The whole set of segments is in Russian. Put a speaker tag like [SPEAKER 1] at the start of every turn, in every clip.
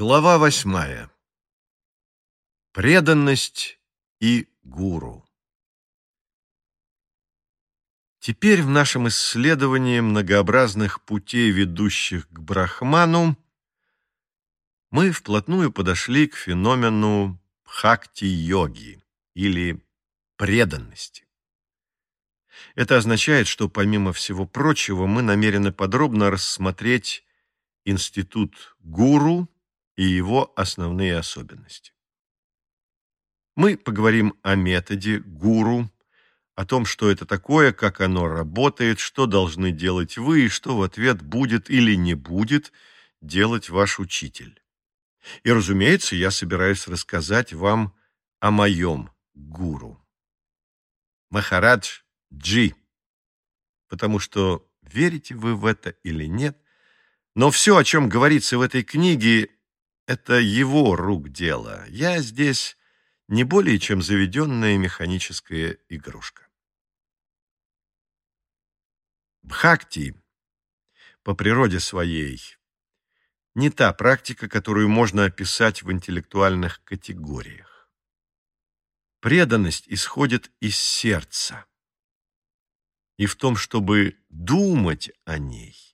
[SPEAKER 1] Глава восьмая. Преданность и гуру. Теперь в нашем исследовании многообразных путей, ведущих к Брахману, мы вплотную подошли к феномену бхакти-йоги или преданности. Это означает, что, помимо всего прочего, мы намерены подробно рассмотреть институт гуру и его основные особенности. Мы поговорим о методе гуру, о том, что это такое, как оно работает, что должны делать вы и что в ответ будет или не будет делать ваш учитель. И, разумеется, я собираюсь рассказать вам о моем гуру. Махарадж Джи. Потому что, верите вы в это или нет, но все, о чем говорится в этой книге, это его рук дело. Я здесь не более чем заведенная механическая игрушка. Бхакти по природе своей не та практика, которую можно описать в интеллектуальных категориях. Преданность исходит из сердца и в том, чтобы думать о ней,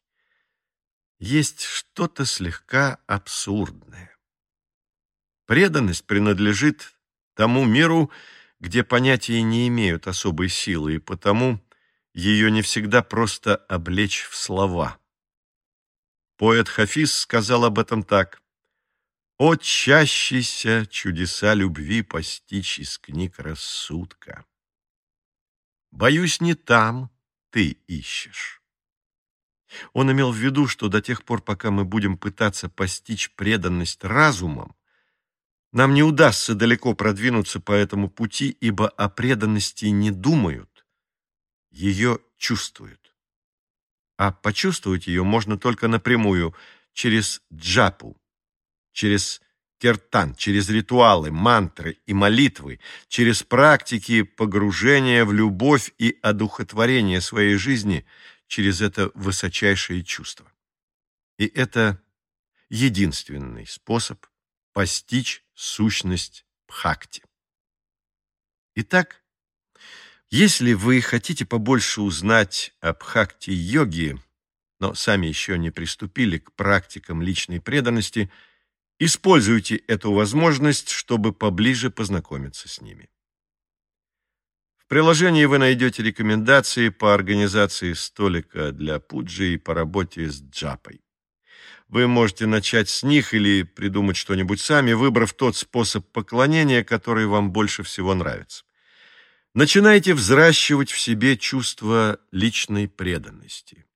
[SPEAKER 1] есть что-то слегка абсурдное. Преданность принадлежит тому миру, где понятия не имеют особой силы, и потому ее не всегда просто облечь в слова. Поэт Хафиз сказал об этом так. «О чащийся чудеса любви постичь из книг рассудка! Боюсь, не там, ты ищешь. Он имел в виду, что до тех пор, пока мы будем пытаться постичь преданность разумом, нам не удастся далеко продвинуться по этому пути, ибо о преданности не думают, ее чувствуют. А почувствовать ее можно только напрямую, через джапу, через киртан, через ритуалы, мантры и молитвы, через практики погружения в любовь и одухотворение своей жизни через это высочайшее чувство. И это единственный способ постичь сущность Бхакти. Итак, если вы хотите побольше узнать о Бхакти-йоге, но сами еще не приступили к практикам личной преданности – Используйте эту возможность, чтобы поближе познакомиться с ними. В приложении вы найдете рекомендации по организации столика для пуджи и по работе с джапой. Вы можете начать с них или придумать что-нибудь сами, выбрав тот способ поклонения, который вам больше всего нравится. Начинайте взращивать в себе чувство личной преданности.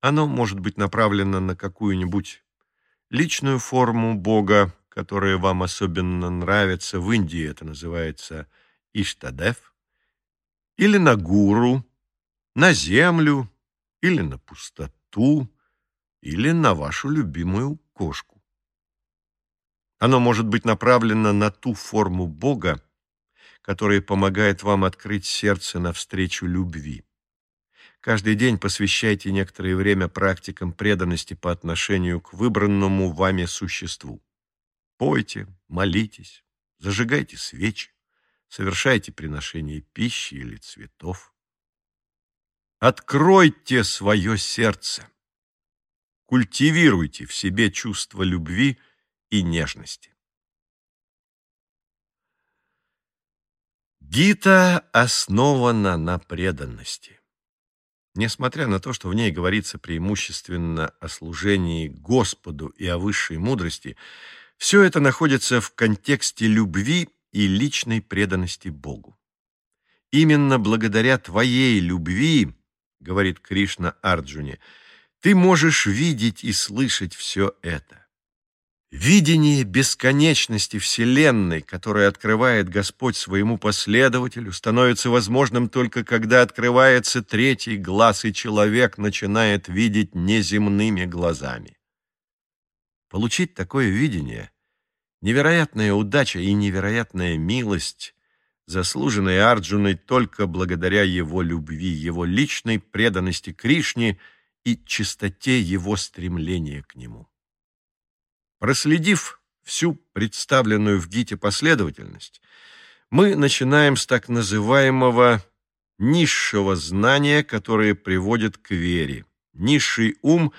[SPEAKER 1] Оно может быть направлено на какую-нибудь личную форму Бога, которая вам особенно нравится, в Индии это называется Иштадев, или на гуру, на землю, или на пустоту, или на вашу любимую кошку. Оно может быть направлено на ту форму Бога, которая помогает вам открыть сердце навстречу любви. Каждый день посвящайте некоторое время практикам преданности по отношению к выбранному вами существу. Пойте, молитесь, зажигайте свечи, совершайте приношение пищи или цветов. Откройте свое сердце. Культивируйте в себе чувство любви и нежности. Гита основана на преданности. Несмотря на то, что в ней говорится преимущественно о служении Господу и о высшей мудрости, все это находится в контексте любви и личной преданности Богу. Именно благодаря твоей любви, говорит Кришна Арджуне, ты можешь видеть и слышать все это. Видение бесконечности Вселенной, которое открывает Господь своему последователю, становится возможным только когда открывается третий глаз, и человек начинает видеть неземными глазами. Получить такое видение — невероятная удача и невероятная милость, заслуженная Арджуной только благодаря его любви, его личной преданности Кришне и чистоте его стремления к нему. Проследив всю представленную в ГИТе последовательность, мы начинаем с так называемого низшего знания, которое приводит к вере. Низший ум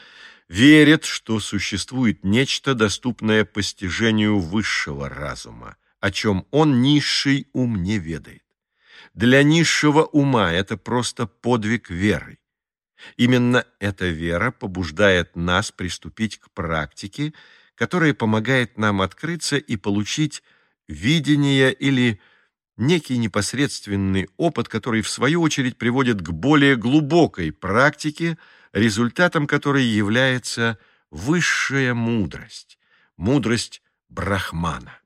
[SPEAKER 1] верит, что существует нечто, доступное постижению высшего разума, о чем он, низший ум, не ведает. Для низшего ума это просто подвиг веры. Именно эта вера побуждает нас приступить к практике, которая помогает нам открыться и получить видение или некий непосредственный опыт, который в свою очередь приводит к более глубокой практике, результатом которой является высшая мудрость, мудрость Брахмана.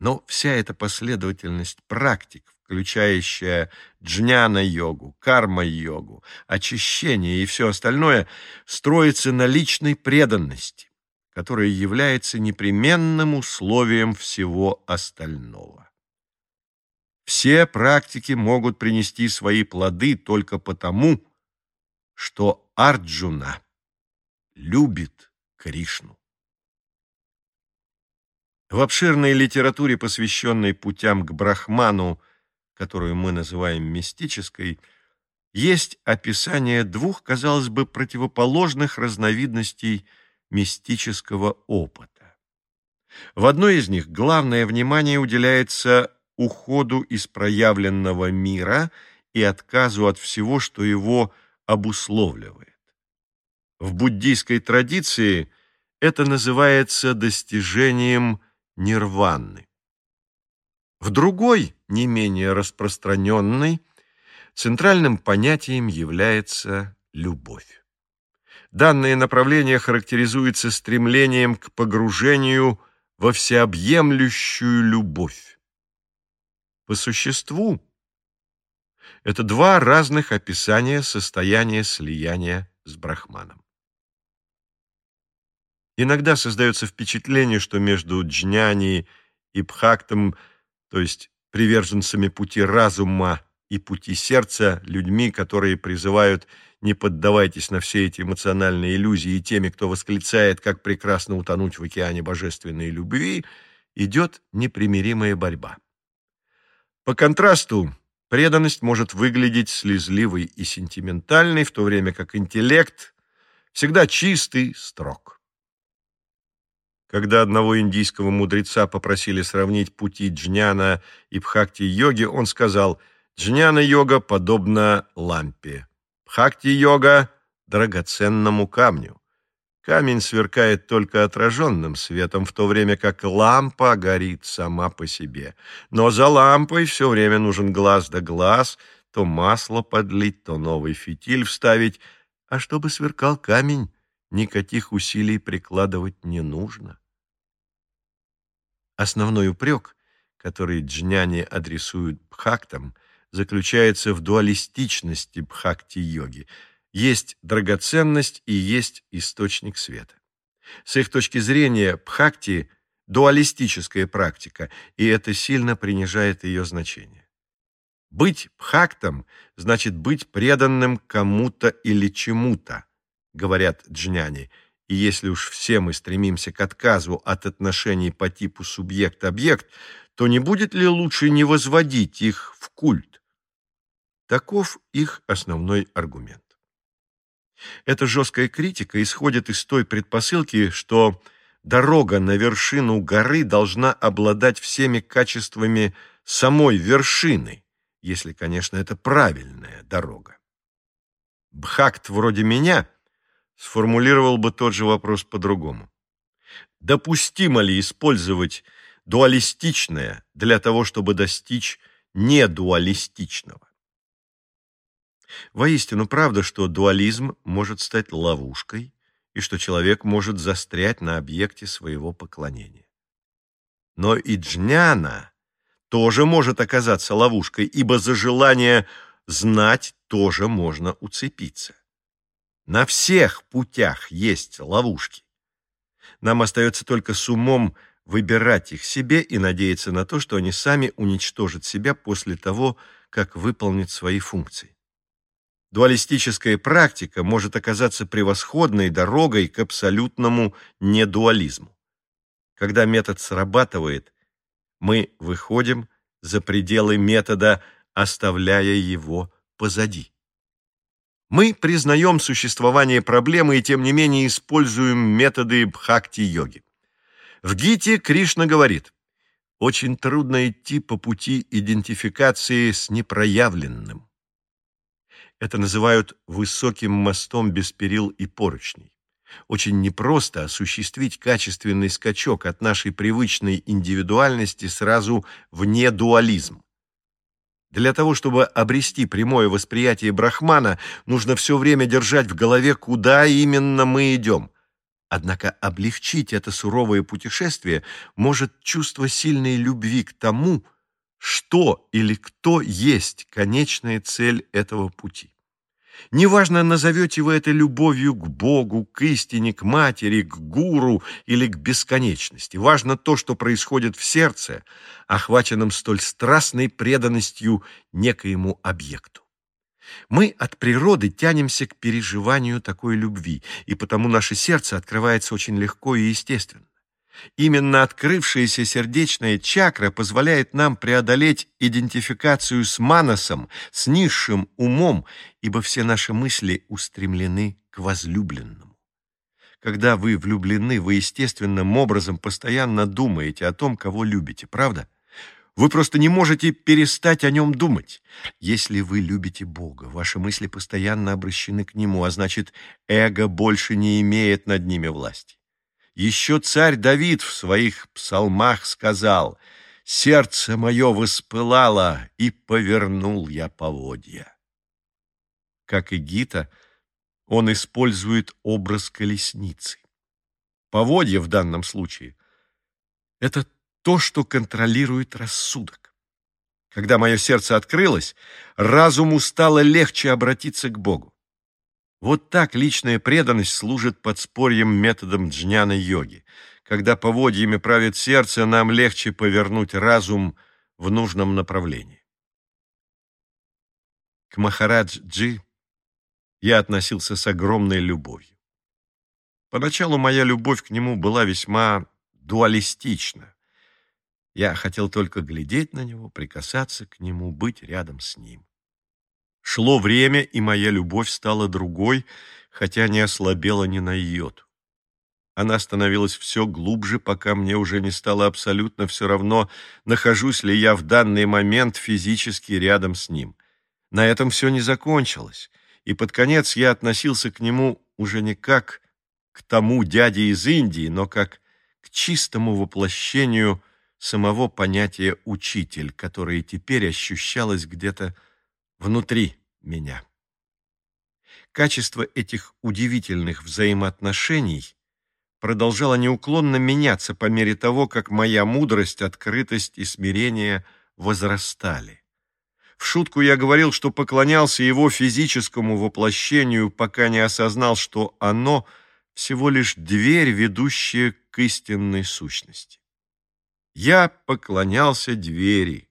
[SPEAKER 1] Но вся эта последовательность практик, включающая джняна-йогу, карма-йогу, очищение и все остальное, строится на личной преданности, которая является непременным условием всего остального. Все практики могут принести свои плоды только потому, что Арджуна любит Кришну. В обширной литературе, посвященной путям к Брахману, которую мы называем мистической, есть описание двух, казалось бы, противоположных разновидностей мистического опыта. В одной из них главное внимание уделяется уходу из проявленного мира и отказу от всего, что его обусловливает. В буддийской традиции это называется достижением нирваны. В другой, не менее распространенной, центральным понятием является любовь. Данное направление характеризуется стремлением к погружению во всеобъемлющую любовь. По существу, это два разных описания состояния слияния с Брахманом. Иногда создается впечатление, что между джняни и бхактом, то есть приверженцами пути разума и пути сердца, людьми, которые призывают «не поддавайтесь на все эти эмоциональные иллюзии» и теми, кто восклицает, как прекрасно утонуть в океане божественной любви, идет непримиримая борьба. По контрасту, преданность может выглядеть слезливой и сентиментальной, в то время как интеллект всегда чистый, строг. Когда одного индийского мудреца попросили сравнить пути джняна и бхакти-йоги, он сказал, «Джняна-йога подобна лампе, бхакти-йога – драгоценному камню. Камень сверкает только отраженным светом, в то время как лампа горит сама по себе. Но за лампой все время нужен глаз да глаз, то масло подлить, то новый фитиль вставить. А чтобы сверкал камень, никаких усилий прикладывать не нужно. Основной упрек, который джняне адресуют бхактам, заключается в дуалистичности бхакти-йоги – есть драгоценность и есть источник света. С их точки зрения, бхакти – дуалистическая практика, и это сильно принижает ее значение. Быть бхактом значит быть преданным кому-то или чему-то, говорят джняни, и если уж все мы стремимся к отказу от отношений по типу субъект-объект, то не будет ли лучше не возводить их в культ? Таков их основной аргумент. Эта жесткая критика исходит из той предпосылки, что дорога на вершину горы должна обладать всеми качествами самой вершины, если, конечно, это правильная дорога. Бхакт вроде меня сформулировал бы тот же вопрос по-другому. Допустимо ли использовать дуалистичное для того, чтобы достичь недуалистичного? Воистину правда, что дуализм может стать ловушкой и что человек может застрять на объекте своего поклонения. Но и джняна тоже может оказаться ловушкой, ибо за желание знать тоже можно уцепиться. На всех путях есть ловушки. Нам остается только с умом выбирать их себе и надеяться на то, что они сами уничтожат себя после того, как выполнят свои функции. Дуалистическая практика может оказаться превосходной дорогой к абсолютному недуализму. Когда метод срабатывает, мы выходим за пределы метода, оставляя его позади. Мы признаем существование проблемы и тем не менее используем методы бхакти-йоги. В Гите Кришна говорит, очень трудно идти по пути идентификации с непроявленным. Это называют высоким мостом без перил и поручней. Очень непросто осуществить качественный скачок от нашей привычной индивидуальности сразу в недуализм. Для того, чтобы обрести прямое восприятие Брахмана, нужно все время держать в голове, куда именно мы идем. Однако облегчить это суровое путешествие может чувство сильной любви к тому, что или кто есть конечная цель этого пути. Неважно, назовете вы это любовью к Богу, к истине, к матери, к гуру или к бесконечности. Важно то, что происходит в сердце, охваченном столь страстной преданностью некоему объекту. Мы от природы тянемся к переживанию такой любви, и потому наше сердце открывается очень легко и естественно. Именно открывшаяся сердечная чакра позволяет нам преодолеть идентификацию с манасом, с низшим умом, ибо все наши мысли устремлены к возлюбленному. Когда вы влюблены, вы естественным образом постоянно думаете о том, кого любите, правда? Вы просто не можете перестать о нем думать. Если вы любите Бога, ваши мысли постоянно обращены к Нему, а значит, эго больше не имеет над ними власти. Еще царь Давид в своих псалмах сказал «Сердце мое воспылало, и повернул я поводья». Как и Гита, он использует образ колесницы. Поводья в данном случае – это то, что контролирует рассудок. Когда мое сердце открылось, разуму стало легче обратиться к Богу. Вот так личная преданность служит подспорьем методом джняна-йоги. Когда поводьями правит сердце, нам легче повернуть разум в нужном направлении. К Махарадж-джи я относился с огромной любовью. Поначалу моя любовь к нему была весьма дуалистична. Я хотел только глядеть на него, прикасаться к нему, быть рядом с ним. Шло время, и моя любовь стала другой, хотя не ослабела ни на йоту. Она становилась все глубже, пока мне уже не стало абсолютно все равно, нахожусь ли я в данный момент физически рядом с ним. На этом все не закончилось, и под конец я относился к нему уже не как к тому дяде из Индии, но как к чистому воплощению самого понятия «учитель», которое теперь ощущалось где-то внутри меня. Качество этих удивительных взаимоотношений продолжало неуклонно меняться по мере того, как моя мудрость, открытость и смирение возрастали. В шутку я говорил, что поклонялся его физическому воплощению, пока не осознал, что оно всего лишь дверь, ведущая к истинной сущности. Я поклонялся двери,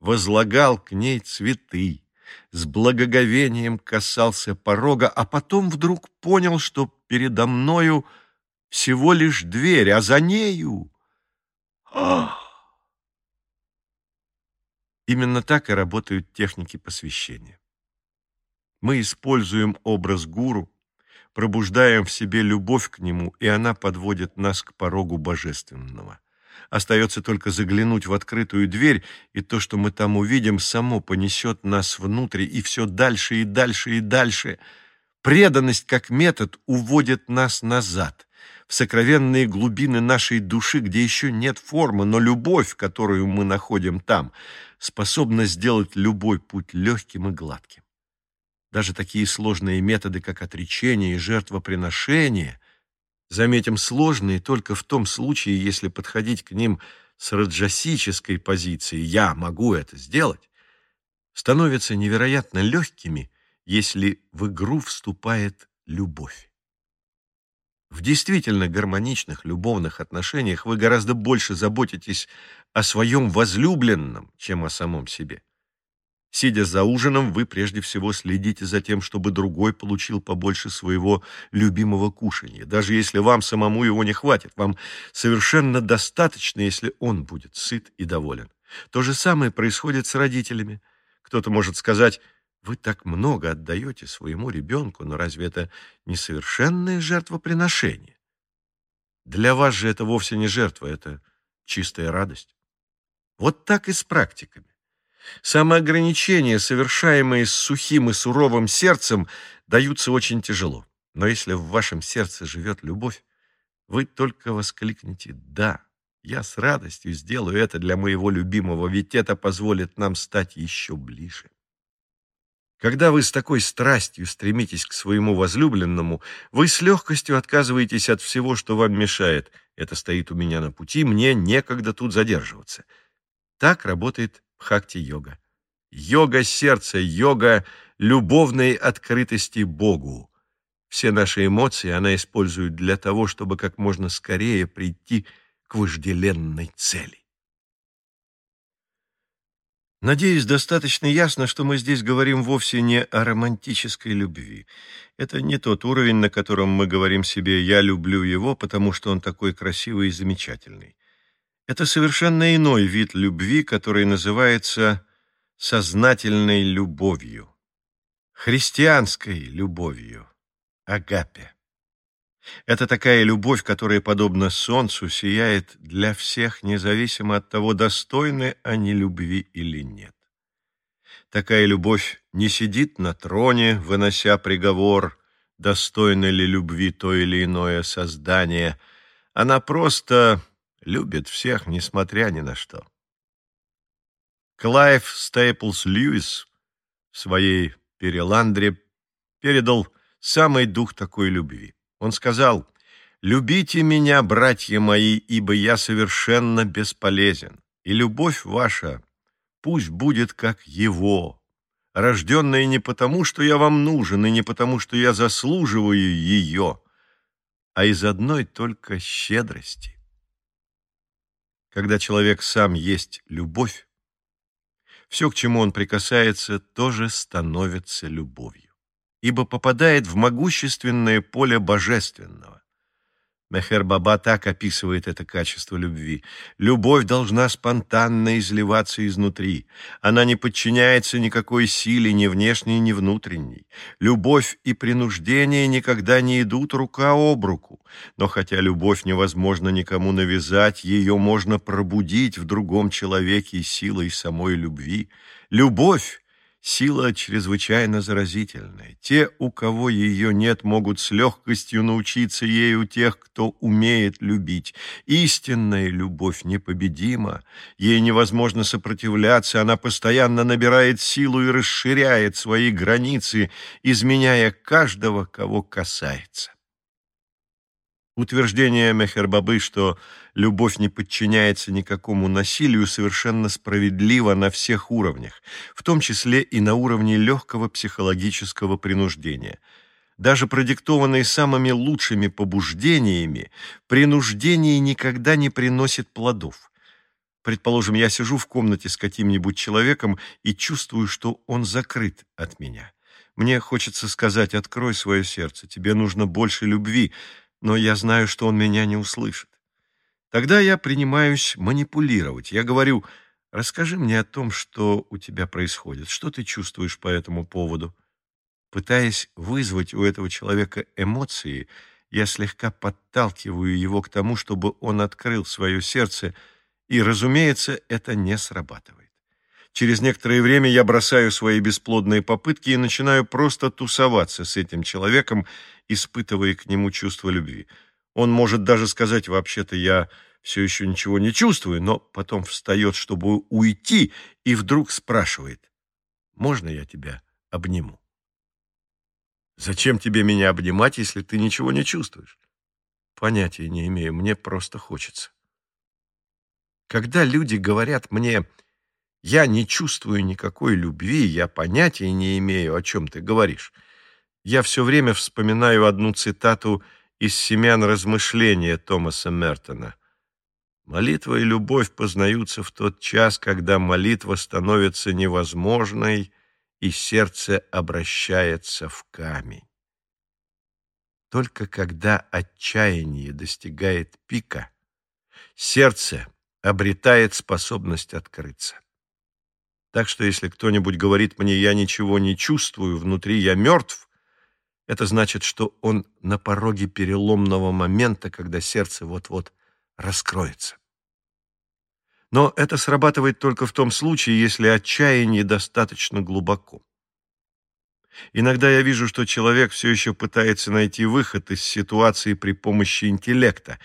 [SPEAKER 1] возлагал к ней цветы, с благоговением касался порога, а потом вдруг понял, что передо мною всего лишь дверь, а за нею... Ах! Именно так и работают техники посвящения. Мы используем образ гуру, пробуждаем в себе любовь к нему, и она подводит нас к порогу божественного. Остается только заглянуть в открытую дверь, и то, что мы там увидим, само понесет нас внутрь, и все дальше и дальше и дальше. Преданность как метод уводит нас назад, в сокровенные глубины нашей души, где еще нет формы, но любовь, которую мы находим там, способна сделать любой путь легким и гладким. Даже такие сложные методы, как отречение и жертвоприношение – Заметим, сложные только в том случае, если подходить к ним с раджасической позиции «я могу это сделать», становятся невероятно легкими, если в игру вступает любовь. В действительно гармоничных любовных отношениях вы гораздо больше заботитесь о своем возлюбленном, чем о самом себе. Сидя за ужином, вы прежде всего следите за тем, чтобы другой получил побольше своего любимого кушания. Даже если вам самому его не хватит, вам совершенно достаточно, если он будет сыт и доволен. То же самое происходит с родителями. Кто-то может сказать, вы так много отдаете своему ребенку, но разве это не совершенное жертвоприношение? Для вас же это вовсе не жертва, это чистая радость. Вот так и с практиками. Самоограничения, совершаемые с сухим и суровым сердцем, даются очень тяжело. Но если в вашем сердце живет любовь, вы только воскликнете «Да, я с радостью сделаю это для моего любимого, ведь это позволит нам стать еще ближе». Когда вы с такой страстью стремитесь к своему возлюбленному, вы с легкостью отказываетесь от всего, что вам мешает. Это стоит у меня на пути, мне некогда тут задерживаться. Так работает бхакти-йога. Йога сердца, йога любовной открытости Богу. Все наши эмоции она использует для того, чтобы как можно скорее прийти к вожделенной цели. Надеюсь, достаточно ясно, что мы здесь говорим вовсе не о романтической любви. Это не тот уровень, на котором мы говорим себе «я люблю его, потому что он такой красивый и замечательный». Это совершенно иной вид любви, который называется сознательной любовью, христианской любовью, агапе. Это такая любовь, которая, подобно солнцу, сияет для всех, независимо от того, достойны они любви или нет. Такая любовь не сидит на троне, вынося приговор, достойно ли любви то или иное создание. Она просто любит всех, несмотря ни на что. Клайв Стейплс Льюис в своей «Переландре» передал самый дух такой любви. Он сказал, «Любите меня, братья мои, ибо я совершенно бесполезен, и любовь ваша пусть будет как его, рожденная не потому, что я вам нужен, и не потому, что я заслуживаю ее, а из одной только щедрости. Когда человек сам есть любовь, все, к чему он прикасается, тоже становится любовью, ибо попадает в могущественное поле божественного. Мехер Баба так описывает это качество любви. Любовь должна спонтанно изливаться изнутри. Она не подчиняется никакой силе, ни внешней, ни внутренней. Любовь и принуждение никогда не идут рука об руку. Но хотя любовь невозможно никому навязать, ее можно пробудить в другом человеке силой самой любви. Любовь Сила чрезвычайно заразительная. Те, у кого ее нет, могут с легкостью научиться ей у тех, кто умеет любить. Истинная любовь непобедима, ей невозможно сопротивляться, она постоянно набирает силу и расширяет свои границы, изменяя каждого, кого касается. Утверждение Мехербабы, что любовь не подчиняется никакому насилию, совершенно справедливо на всех уровнях, в том числе и на уровне легкого психологического принуждения. Даже продиктованные самыми лучшими побуждениями, принуждение никогда не приносит плодов. Предположим, я сижу в комнате с каким-нибудь человеком и чувствую, что он закрыт от меня. Мне хочется сказать «открой свое сердце, тебе нужно больше любви», но я знаю, что он меня не услышит. Тогда я принимаюсь манипулировать. Я говорю, расскажи мне о том, что у тебя происходит, что ты чувствуешь по этому поводу. Пытаясь вызвать у этого человека эмоции, я слегка подталкиваю его к тому, чтобы он открыл свое сердце, и, разумеется, это не срабатывает. Через некоторое время я бросаю свои бесплодные попытки и начинаю просто тусоваться с этим человеком, испытывая к нему чувство любви. Он может даже сказать, вообще-то я все еще ничего не чувствую, но потом встает, чтобы уйти, и вдруг спрашивает, можно я тебя обниму? Зачем тебе меня обнимать, если ты ничего не чувствуешь? Понятия не имею, мне просто хочется. Когда люди говорят мне, я не чувствую никакой любви, я понятия не имею, о чем ты говоришь, я все время вспоминаю одну цитату из «Семян размышления» Томаса Мертона. Молитва и любовь познаются в тот час, когда молитва становится невозможной и сердце обращается в камень. Только когда отчаяние достигает пика, сердце обретает способность открыться. Так что если кто-нибудь говорит мне «я ничего не чувствую, внутри я мертв», это значит, что он на пороге переломного момента, когда сердце вот-вот раскроется. Но это срабатывает только в том случае, если отчаяние достаточно глубоко. Иногда я вижу, что человек все еще пытается найти выход из ситуации при помощи интеллекта.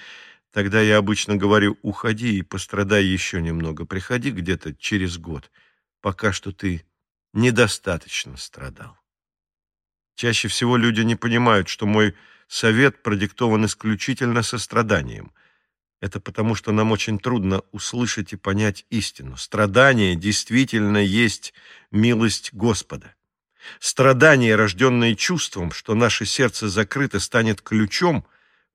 [SPEAKER 1] Тогда я обычно говорю «уходи и пострадай еще немного, приходи где-то через год, пока что ты недостаточно страдал». Чаще всего люди не понимают, что мой совет продиктован исключительно состраданием. Это потому, что нам очень трудно услышать и понять истину. Страдание действительно есть милость Господа. Страдание, рожденное чувством, что наше сердце закрыто, станет ключом,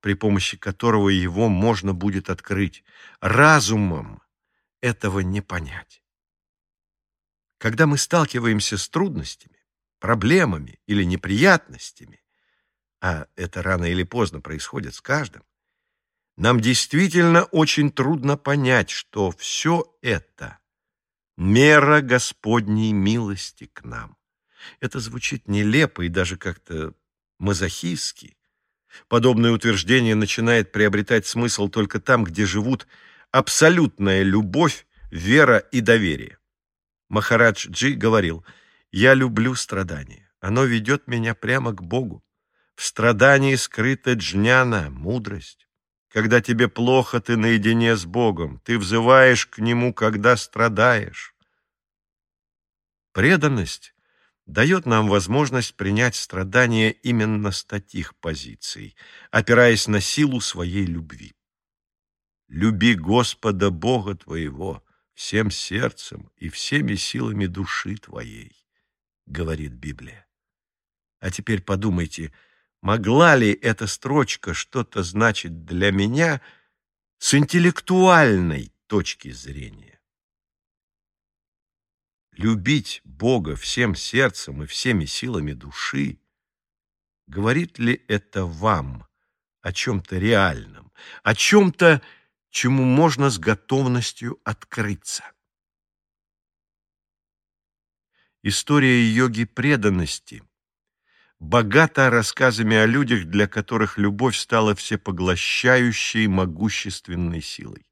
[SPEAKER 1] при помощи которого его можно будет открыть. Разумом этого не понять. Когда мы сталкиваемся с трудностями, проблемами или неприятностями, а это рано или поздно происходит с каждым, нам действительно очень трудно понять, что все это — мера Господней милости к нам. Это звучит нелепо и даже как-то мазохистски. Подобное утверждение начинает приобретать смысл только там, где живут абсолютная любовь, вера и доверие. Махарадж Джи говорил, «Я люблю страдания. Оно ведет меня прямо к Богу. В страдании скрыта джняна, мудрость. Когда тебе плохо, ты наедине с Богом. Ты взываешь к Нему, когда страдаешь. Преданность дает нам возможность принять страдания именно с таких позиций, опираясь на силу своей любви. «Люби Господа Бога твоего всем сердцем и всеми силами души твоей», — говорит Библия. А теперь подумайте, могла ли эта строчка что-то значить для меня с интеллектуальной точки зрения? любить Бога всем сердцем и всеми силами души, говорит ли это вам о чем-то реальном, о чем-то, чему можно с готовностью открыться? История йоги преданности богата рассказами о людях, для которых любовь стала всепоглощающей могущественной силой.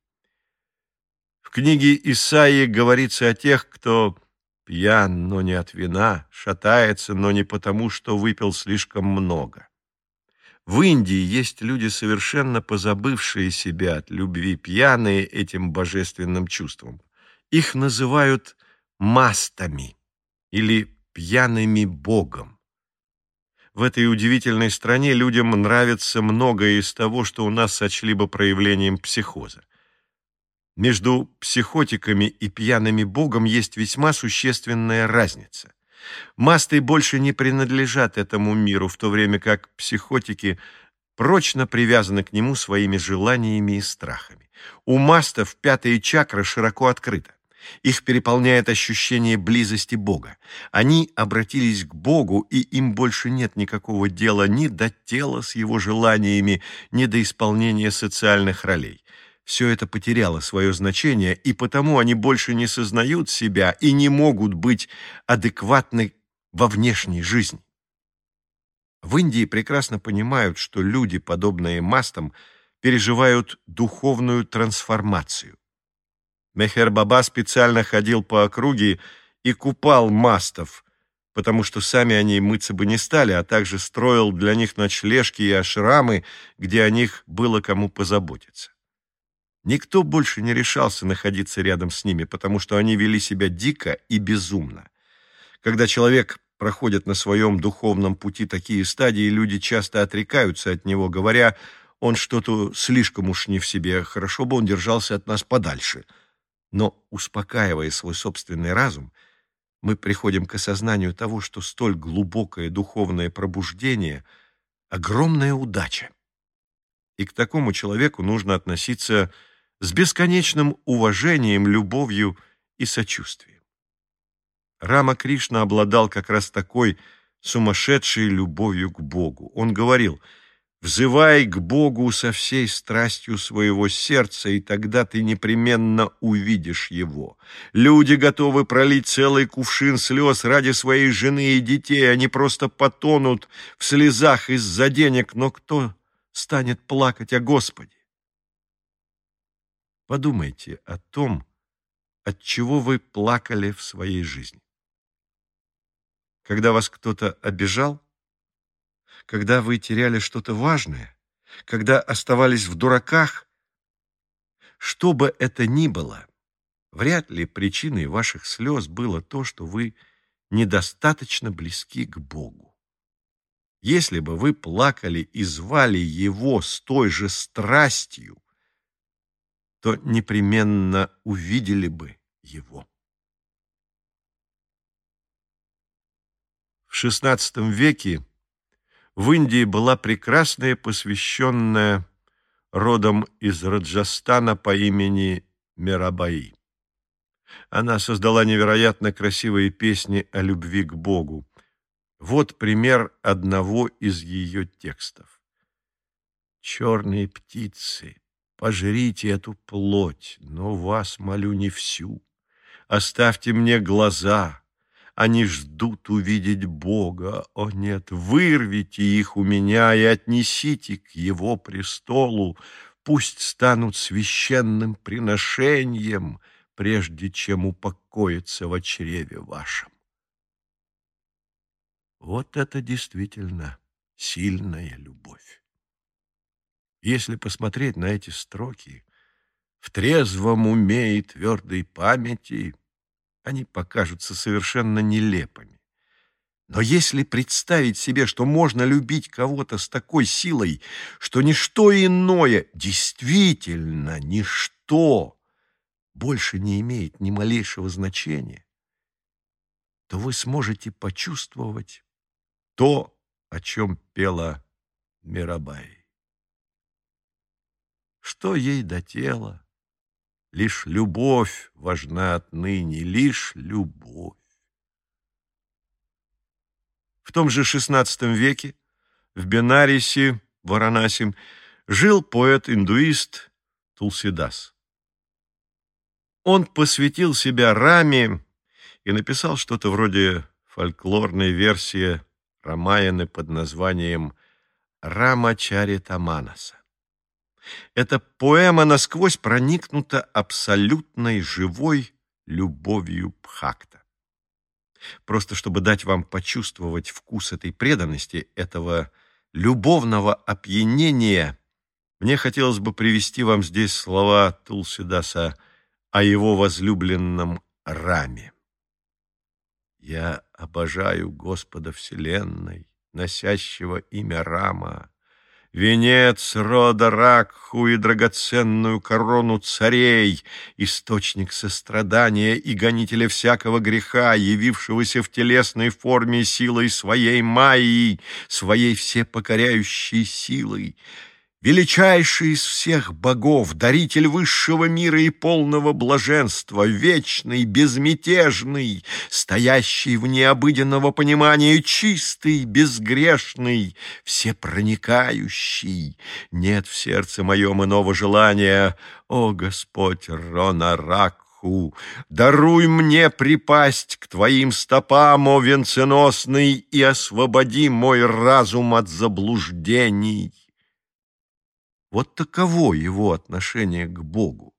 [SPEAKER 1] В книге Исаии говорится о тех, кто Пьян, но не от вина, шатается, но не потому, что выпил слишком много. В Индии есть люди, совершенно позабывшие себя от любви, пьяные этим божественным чувством. Их называют мастами или пьяными богом. В этой удивительной стране людям нравится многое из того, что у нас сочли бы проявлением психоза. Между психотиками и пьяными богом есть весьма существенная разница. Масты больше не принадлежат этому миру, в то время как психотики прочно привязаны к нему своими желаниями и страхами. У мастов пятая чакра широко открыта. Их переполняет ощущение близости Бога. Они обратились к Богу, и им больше нет никакого дела ни до тела с его желаниями, ни до исполнения социальных ролей все это потеряло свое значение, и потому они больше не сознают себя и не могут быть адекватны во внешней жизни. В Индии прекрасно понимают, что люди, подобные мастам, переживают духовную трансформацию. Мехер Баба специально ходил по округе и купал мастов, потому что сами они мыться бы не стали, а также строил для них ночлежки и ашрамы, где о них было кому позаботиться. Никто больше не решался находиться рядом с ними, потому что они вели себя дико и безумно. Когда человек проходит на своем духовном пути такие стадии, люди часто отрекаются от него, говоря, он что-то слишком уж не в себе, хорошо бы он держался от нас подальше. Но, успокаивая свой собственный разум, мы приходим к осознанию того, что столь глубокое духовное пробуждение — огромная удача. И к такому человеку нужно относиться с бесконечным уважением, любовью и сочувствием. Рама Кришна обладал как раз такой сумасшедшей любовью к Богу. Он говорил – Взывай к Богу со всей страстью своего сердца, и тогда ты непременно увидишь Его. Люди готовы пролить целый кувшин слез ради своей жены и детей, они просто потонут в слезах из-за денег, но кто станет плакать о Господе? Подумайте о том, от чего вы плакали в своей жизни. Когда вас кто-то обижал, когда вы теряли что-то важное, когда оставались в дураках, что бы это ни было, вряд ли причиной ваших слез было то, что вы недостаточно близки к Богу. Если бы вы плакали и звали Его с той же страстью, то непременно увидели бы Его. В XVI веке в Индии была прекрасная, посвященная родом из Раджастана по имени Мирабаи. Она создала невероятно красивые песни о любви к Богу. Вот пример одного из ее текстов. «Черные птицы, пожрите эту плоть, но вас молю не всю. Оставьте мне глаза, они ждут увидеть Бога. О нет, вырвите их у меня и отнесите к Его престолу. Пусть станут священным приношением, прежде чем упокоиться в чреве вашем. Вот это действительно сильная любовь. Если посмотреть на эти строки, в трезвом уме и твердой памяти — они покажутся совершенно нелепыми. Но если представить себе, что можно любить кого-то с такой силой, что ничто иное, действительно ничто, больше не имеет ни малейшего значения, то вы сможете почувствовать то, о чем пела Мирабай. Что ей до тела? Лишь любовь важна отныне, лишь любовь. В том же XVI веке в Бенарисе, Варанаси, жил поэт-индуист Тулсидас. Он посвятил себя Раме и написал что-то вроде фольклорной версии Рамаяны под названием «Рамачаритаманаса». Эта поэма насквозь проникнута абсолютной живой любовью Пхакта. Просто чтобы дать вам почувствовать вкус этой преданности, этого любовного опьянения, мне хотелось бы привести вам здесь слова Тулсидаса о его возлюбленном Раме. «Я обожаю Господа Вселенной, носящего имя Рама, Венец рода Ракху и драгоценную корону царей, источник сострадания и гонителя всякого греха, явившегося в телесной форме силой своей Майи, своей всепокоряющей силой, величайший из всех богов, даритель высшего мира и полного блаженства, вечный, безмятежный, стоящий в необыденного понимания, чистый, безгрешный, всепроникающий. Нет в сердце моем иного желания, о Господь Ронарак, даруй мне припасть к Твоим стопам, о венценосный, и освободи мой разум от заблуждений. Вот таково его отношение к Богу.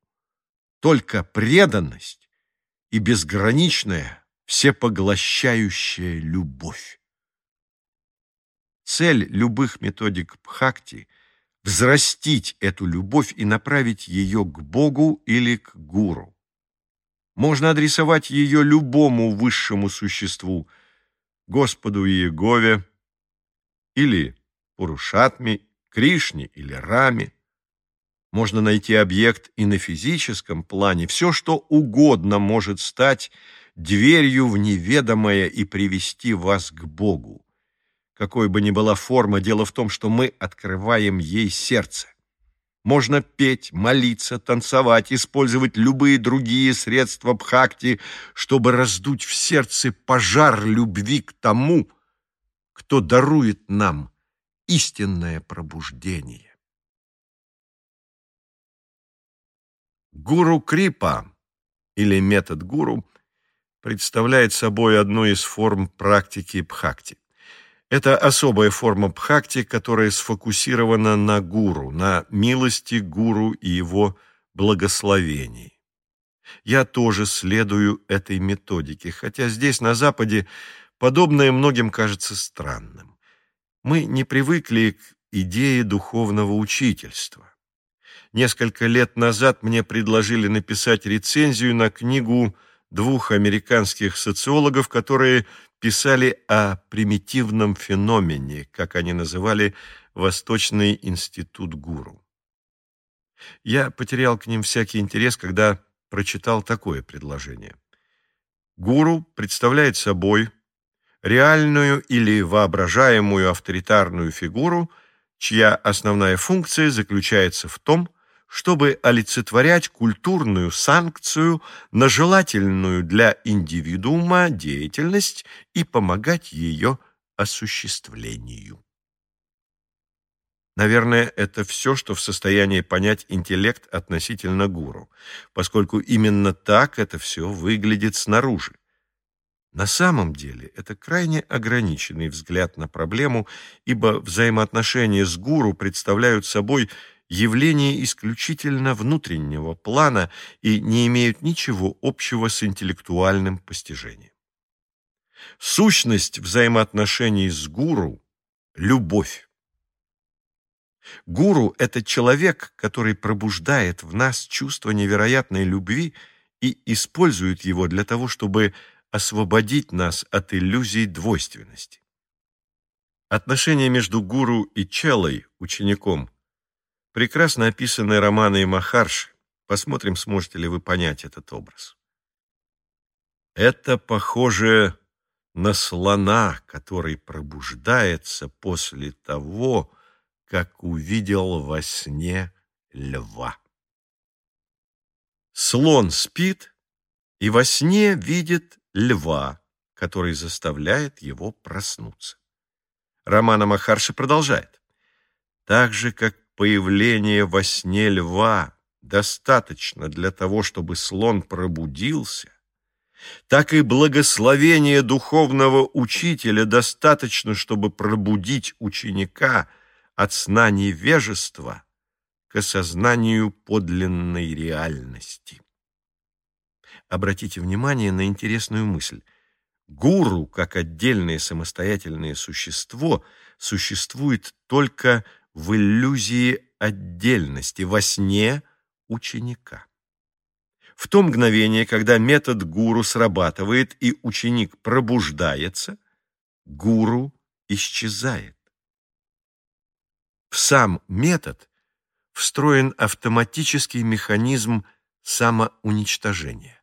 [SPEAKER 1] Только преданность и безграничная, всепоглощающая любовь. Цель любых методик Бхакти – взрастить эту любовь и направить ее к Богу или к Гуру. Можно адресовать ее любому высшему существу, Господу Иегове или Пурушатме Кришне или Раме. Можно найти объект и на физическом плане. Все, что угодно может стать дверью в неведомое и привести вас к Богу. Какой бы ни была форма, дело в том, что мы открываем ей сердце. Можно петь, молиться, танцевать, использовать любые другие средства бхакти, чтобы раздуть в сердце пожар любви к тому, кто дарует нам истинное пробуждение. Гуру Крипа или метод гуру представляет собой одну из форм практики бхакти. Это особая форма бхакти, которая сфокусирована на гуру, на милости гуру и его благословении. Я тоже следую этой методике, хотя здесь, на Западе, подобное многим кажется странным. Мы не привыкли к идее духовного учительства. Несколько лет назад мне предложили написать рецензию на книгу двух американских социологов, которые писали о примитивном феномене, как они называли Восточный институт гуру. Я потерял к ним всякий интерес, когда прочитал такое предложение. Гуру представляет собой реальную или воображаемую авторитарную фигуру, чья основная функция заключается в том, чтобы олицетворять культурную санкцию на желательную для индивидуума деятельность и помогать ее осуществлению. Наверное, это все, что в состоянии понять интеллект относительно гуру, поскольку именно так это все выглядит снаружи. На самом деле это крайне ограниченный взгляд на проблему, ибо взаимоотношения с гуру представляют собой – явления исключительно внутреннего плана и не имеют ничего общего с интеллектуальным постижением. Сущность взаимоотношений с гуру – любовь. Гуру – это человек, который пробуждает в нас чувство невероятной любви и использует его для того, чтобы освободить нас от иллюзий двойственности. Отношения между гуру и челой, учеником, Прекрасно описаны романы Махарши. Посмотрим, сможете ли вы понять этот образ. Это похоже на слона, который пробуждается после того, как увидел во сне льва. Слон спит и во сне видит льва, который заставляет его проснуться. Романа Махарши продолжает. Так же, как появление во сне льва достаточно для того, чтобы слон пробудился, так и благословение духовного учителя достаточно, чтобы пробудить ученика от сна невежества к осознанию подлинной реальности. Обратите внимание на интересную мысль. Гуру, как отдельное самостоятельное существо, существует только в иллюзии отдельности, во сне ученика. В то мгновение, когда метод гуру срабатывает и ученик пробуждается, гуру исчезает. В сам метод встроен автоматический механизм самоуничтожения.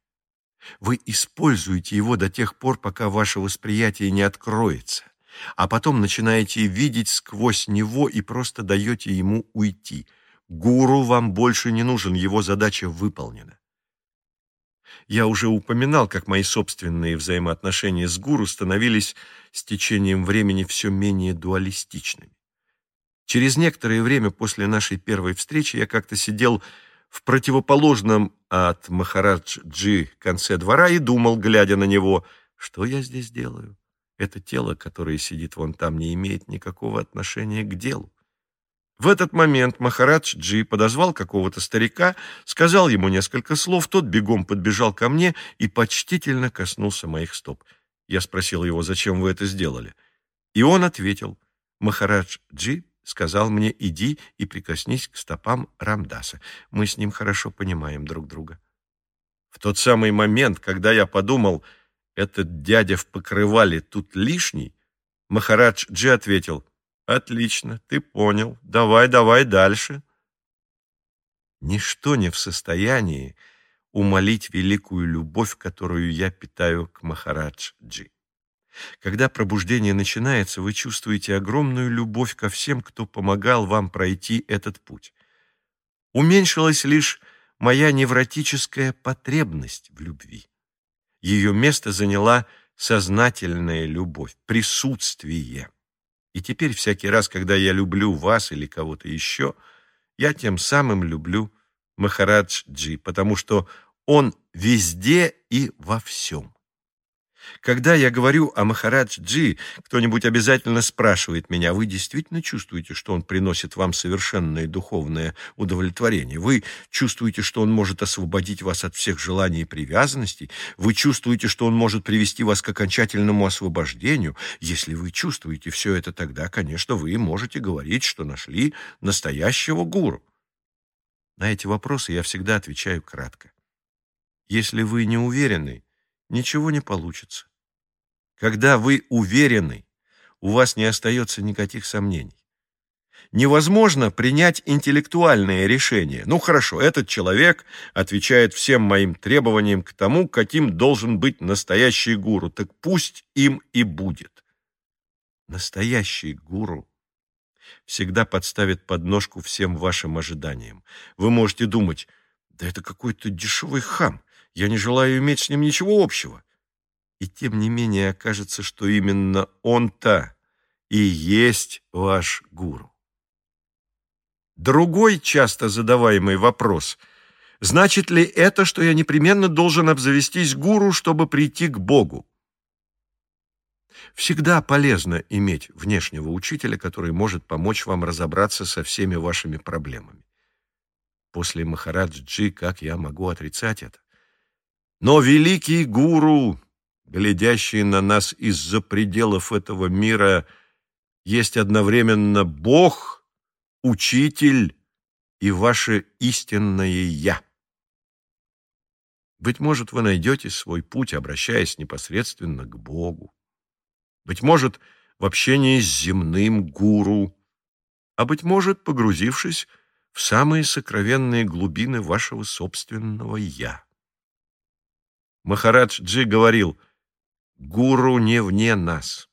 [SPEAKER 1] Вы используете его до тех пор, пока ваше восприятие не откроется а потом начинаете видеть сквозь него и просто даете ему уйти. Гуру вам больше не нужен, его задача выполнена. Я уже упоминал, как мои собственные взаимоотношения с гуру становились с течением времени все менее дуалистичными. Через некоторое время после нашей первой встречи я как-то сидел в противоположном от Махарадж-джи конце двора и думал, глядя на него, что я здесь делаю. Это тело, которое сидит вон там, не имеет никакого отношения к делу. В этот момент Махарадж Джи подозвал какого-то старика, сказал ему несколько слов, тот бегом подбежал ко мне и почтительно коснулся моих стоп. Я спросил его, зачем вы это сделали? И он ответил, Махарадж Джи сказал мне, иди и прикоснись к стопам Рамдаса. Мы с ним хорошо понимаем друг друга. В тот самый момент, когда я подумал, этот дядя в покрывале тут лишний, Махарадж Джи ответил, «Отлично, ты понял. Давай, давай дальше». Ничто не в состоянии умолить великую любовь, которую я питаю к Махарадж Джи. Когда пробуждение начинается, вы чувствуете огромную любовь ко всем, кто помогал вам пройти этот путь. Уменьшилась лишь моя невротическая потребность в любви. Ее место заняла сознательная любовь, присутствие. И теперь всякий раз, когда я люблю вас или кого-то еще, я тем самым люблю Махарадж-джи, потому что он везде и во всем. Когда я говорю о Махарадж-джи, кто-нибудь обязательно спрашивает меня, вы действительно чувствуете, что он приносит вам совершенное духовное удовлетворение? Вы чувствуете, что он может освободить вас от всех желаний и привязанностей? Вы чувствуете, что он может привести вас к окончательному освобождению? Если вы чувствуете все это, тогда, конечно, вы можете говорить, что нашли настоящего гуру. На эти вопросы я всегда отвечаю кратко. Если вы не уверены, ничего не получится. Когда вы уверены, у вас не остается никаких сомнений. Невозможно принять интеллектуальное решение. Ну хорошо, этот человек отвечает всем моим требованиям к тому, каким должен быть настоящий гуру. Так пусть им и будет. Настоящий гуру всегда подставит подножку всем вашим ожиданиям. Вы можете думать, да это какой-то дешевый хам. Я не желаю иметь с ним ничего общего. И тем не менее окажется, что именно он-то и есть ваш гуру. Другой часто задаваемый вопрос – Значит ли это, что я непременно должен обзавестись гуру, чтобы прийти к Богу? Всегда полезно иметь внешнего учителя, который может помочь вам разобраться со всеми вашими проблемами. После Махараджи как я могу отрицать это? Но великий гуру, глядящий на нас из-за пределов этого мира, есть одновременно Бог, Учитель и ваше истинное «Я». Быть может, вы найдете свой путь, обращаясь непосредственно к Богу. Быть может, в общении с земным гуру, а, быть может, погрузившись в самые сокровенные глубины вашего собственного «я». Махарадж Джи говорил, «Гуру не вне нас».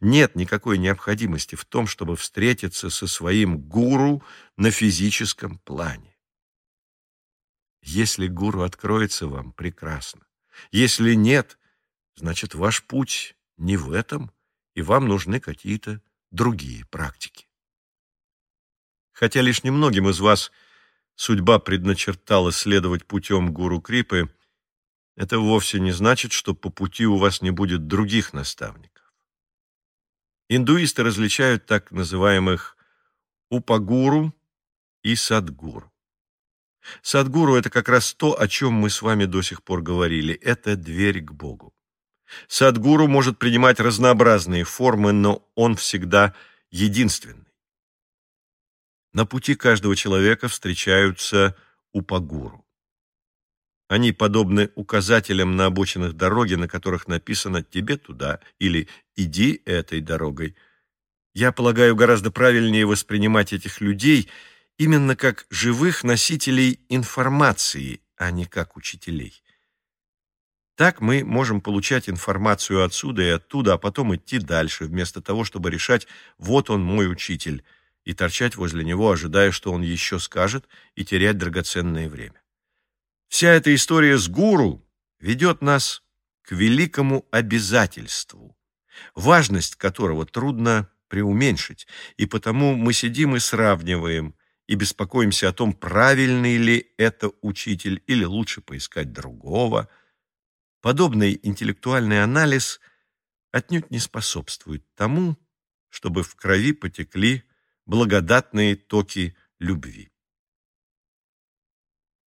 [SPEAKER 1] Нет никакой необходимости в том, чтобы встретиться со своим гуру на физическом плане. Если гуру откроется вам, прекрасно. Если нет, значит, ваш путь не в этом, и вам нужны какие-то другие практики. Хотя лишь немногим из вас судьба предначертала следовать путем гуру Крипы, это вовсе не значит, что по пути у вас не будет других наставников. Индуисты различают так называемых упагуру и садгуру. Садгуру – это как раз то, о чем мы с вами до сих пор говорили. Это дверь к Богу. Садгуру может принимать разнообразные формы, но он всегда единственный. На пути каждого человека встречаются упагуру. Они подобны указателям на обочинах дороги, на которых написано «тебе туда» или «иди этой дорогой». Я полагаю, гораздо правильнее воспринимать этих людей именно как живых носителей информации, а не как учителей. Так мы можем получать информацию отсюда и оттуда, а потом идти дальше, вместо того, чтобы решать «вот он, мой учитель», и торчать возле него, ожидая, что он еще скажет, и терять драгоценное время. Вся эта история с гуру ведет нас к великому обязательству, важность которого трудно преуменьшить, и потому мы сидим и сравниваем, и беспокоимся о том, правильный ли это учитель, или лучше поискать другого. Подобный интеллектуальный анализ отнюдь не способствует тому, чтобы в крови потекли благодатные токи любви.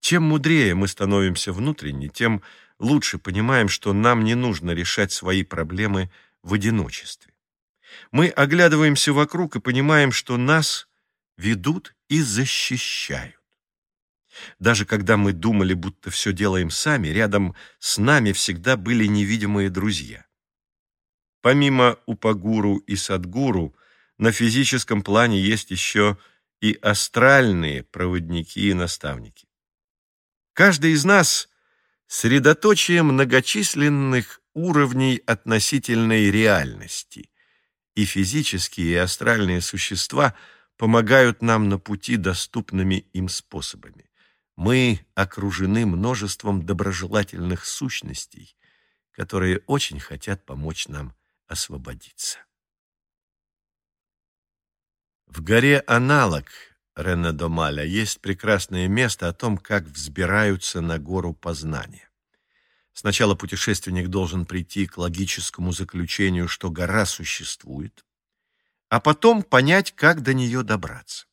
[SPEAKER 1] Чем мудрее мы становимся внутренне, тем лучше понимаем, что нам не нужно решать свои проблемы в одиночестве. Мы оглядываемся вокруг и понимаем, что нас ведут и защищают. Даже когда мы думали, будто все делаем сами, рядом с нами всегда были невидимые друзья. Помимо Упагуру и Садгуру, на физическом плане есть еще и астральные проводники и наставники. Каждый из нас — средоточие многочисленных уровней относительной реальности, и физические и астральные существа помогают нам на пути доступными им способами. Мы окружены множеством доброжелательных сущностей, которые очень хотят помочь нам освободиться. В горе Аналог Ренедомаля есть прекрасное место о том, как взбираются на гору познания. Сначала путешественник должен прийти к логическому заключению, что гора существует, а потом понять, как до нее добраться.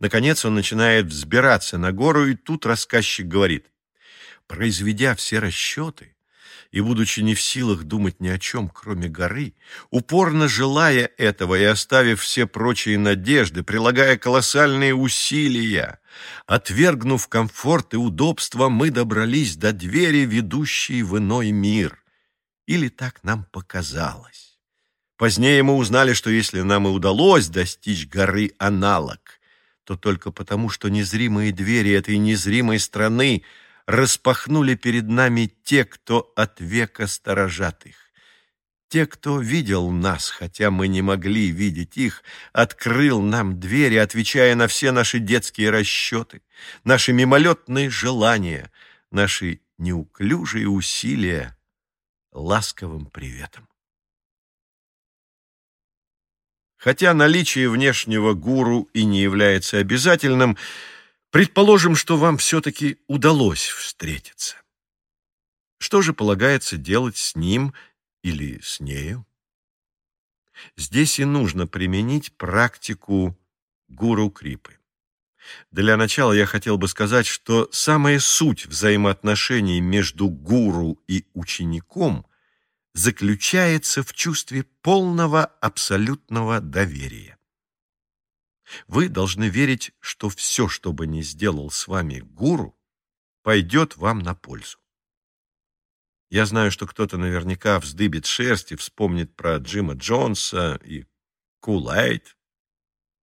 [SPEAKER 1] Наконец он начинает взбираться на гору, и тут рассказчик говорит, произведя все расчеты, и, будучи не в силах думать ни о чем, кроме горы, упорно желая этого и оставив все прочие надежды, прилагая колоссальные усилия, отвергнув комфорт и удобство, мы добрались до двери, ведущей в иной мир. Или так нам показалось. Позднее мы узнали, что если нам и удалось достичь горы аналог, то только потому, что незримые двери этой незримой страны — распахнули перед нами те, кто от века сторожат их. Те, кто видел нас, хотя мы не могли видеть их, открыл нам двери, отвечая на все наши детские расчеты, наши мимолетные желания, наши неуклюжие усилия ласковым приветом. Хотя наличие внешнего гуру и не является обязательным, Предположим, что вам все-таки удалось встретиться. Что же полагается делать с ним или с нею? Здесь и нужно применить практику гуру Крипы. Для начала я хотел бы сказать, что самая суть взаимоотношений между гуру и учеником заключается в чувстве полного абсолютного доверия. Вы должны верить, что все, что бы ни сделал с вами гуру, пойдет вам на пользу. Я знаю, что кто-то наверняка вздыбит шерсть и вспомнит про Джима Джонса и Кулайт,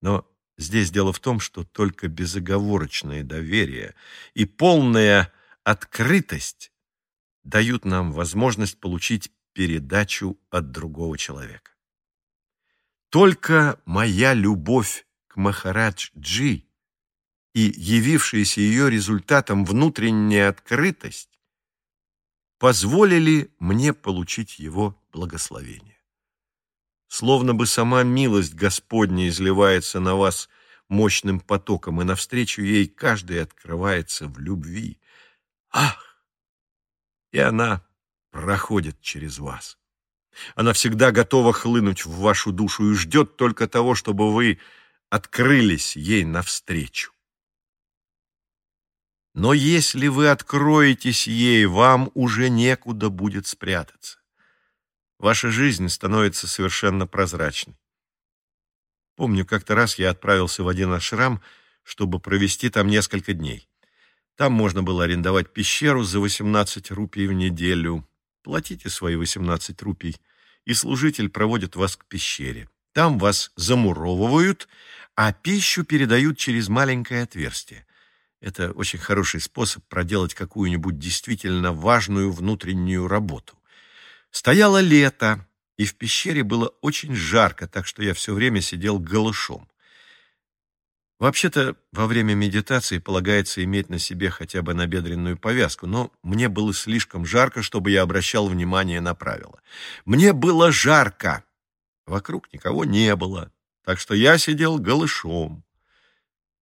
[SPEAKER 1] но здесь дело в том, что только безоговорочное доверие и полная открытость дают нам возможность получить передачу от другого человека. Только моя любовь Махарадж-Джи и явившаяся ее результатом внутренняя открытость позволили мне получить его благословение. Словно бы сама милость Господня изливается на вас мощным потоком, и навстречу ей каждый открывается в любви. Ах! И она проходит через вас. Она всегда готова хлынуть в вашу душу и ждет только того, чтобы вы открылись ей навстречу. Но если вы откроетесь ей, вам уже некуда будет спрятаться. Ваша жизнь становится совершенно прозрачной. Помню, как-то раз я отправился в один ашрам, чтобы провести там несколько дней. Там можно было арендовать пещеру за 18 рупий в неделю. Платите свои 18 рупий, и служитель проводит вас к пещере. Там вас замуровывают, а пищу передают через маленькое отверстие. Это очень хороший способ проделать какую-нибудь действительно важную внутреннюю работу. Стояло лето, и в пещере было очень жарко, так что я все время сидел голышом. Вообще-то, во время медитации полагается иметь на себе хотя бы набедренную повязку, но мне было слишком жарко, чтобы я обращал внимание на правила. Мне было жарко, Вокруг никого не было, так что я сидел голышом.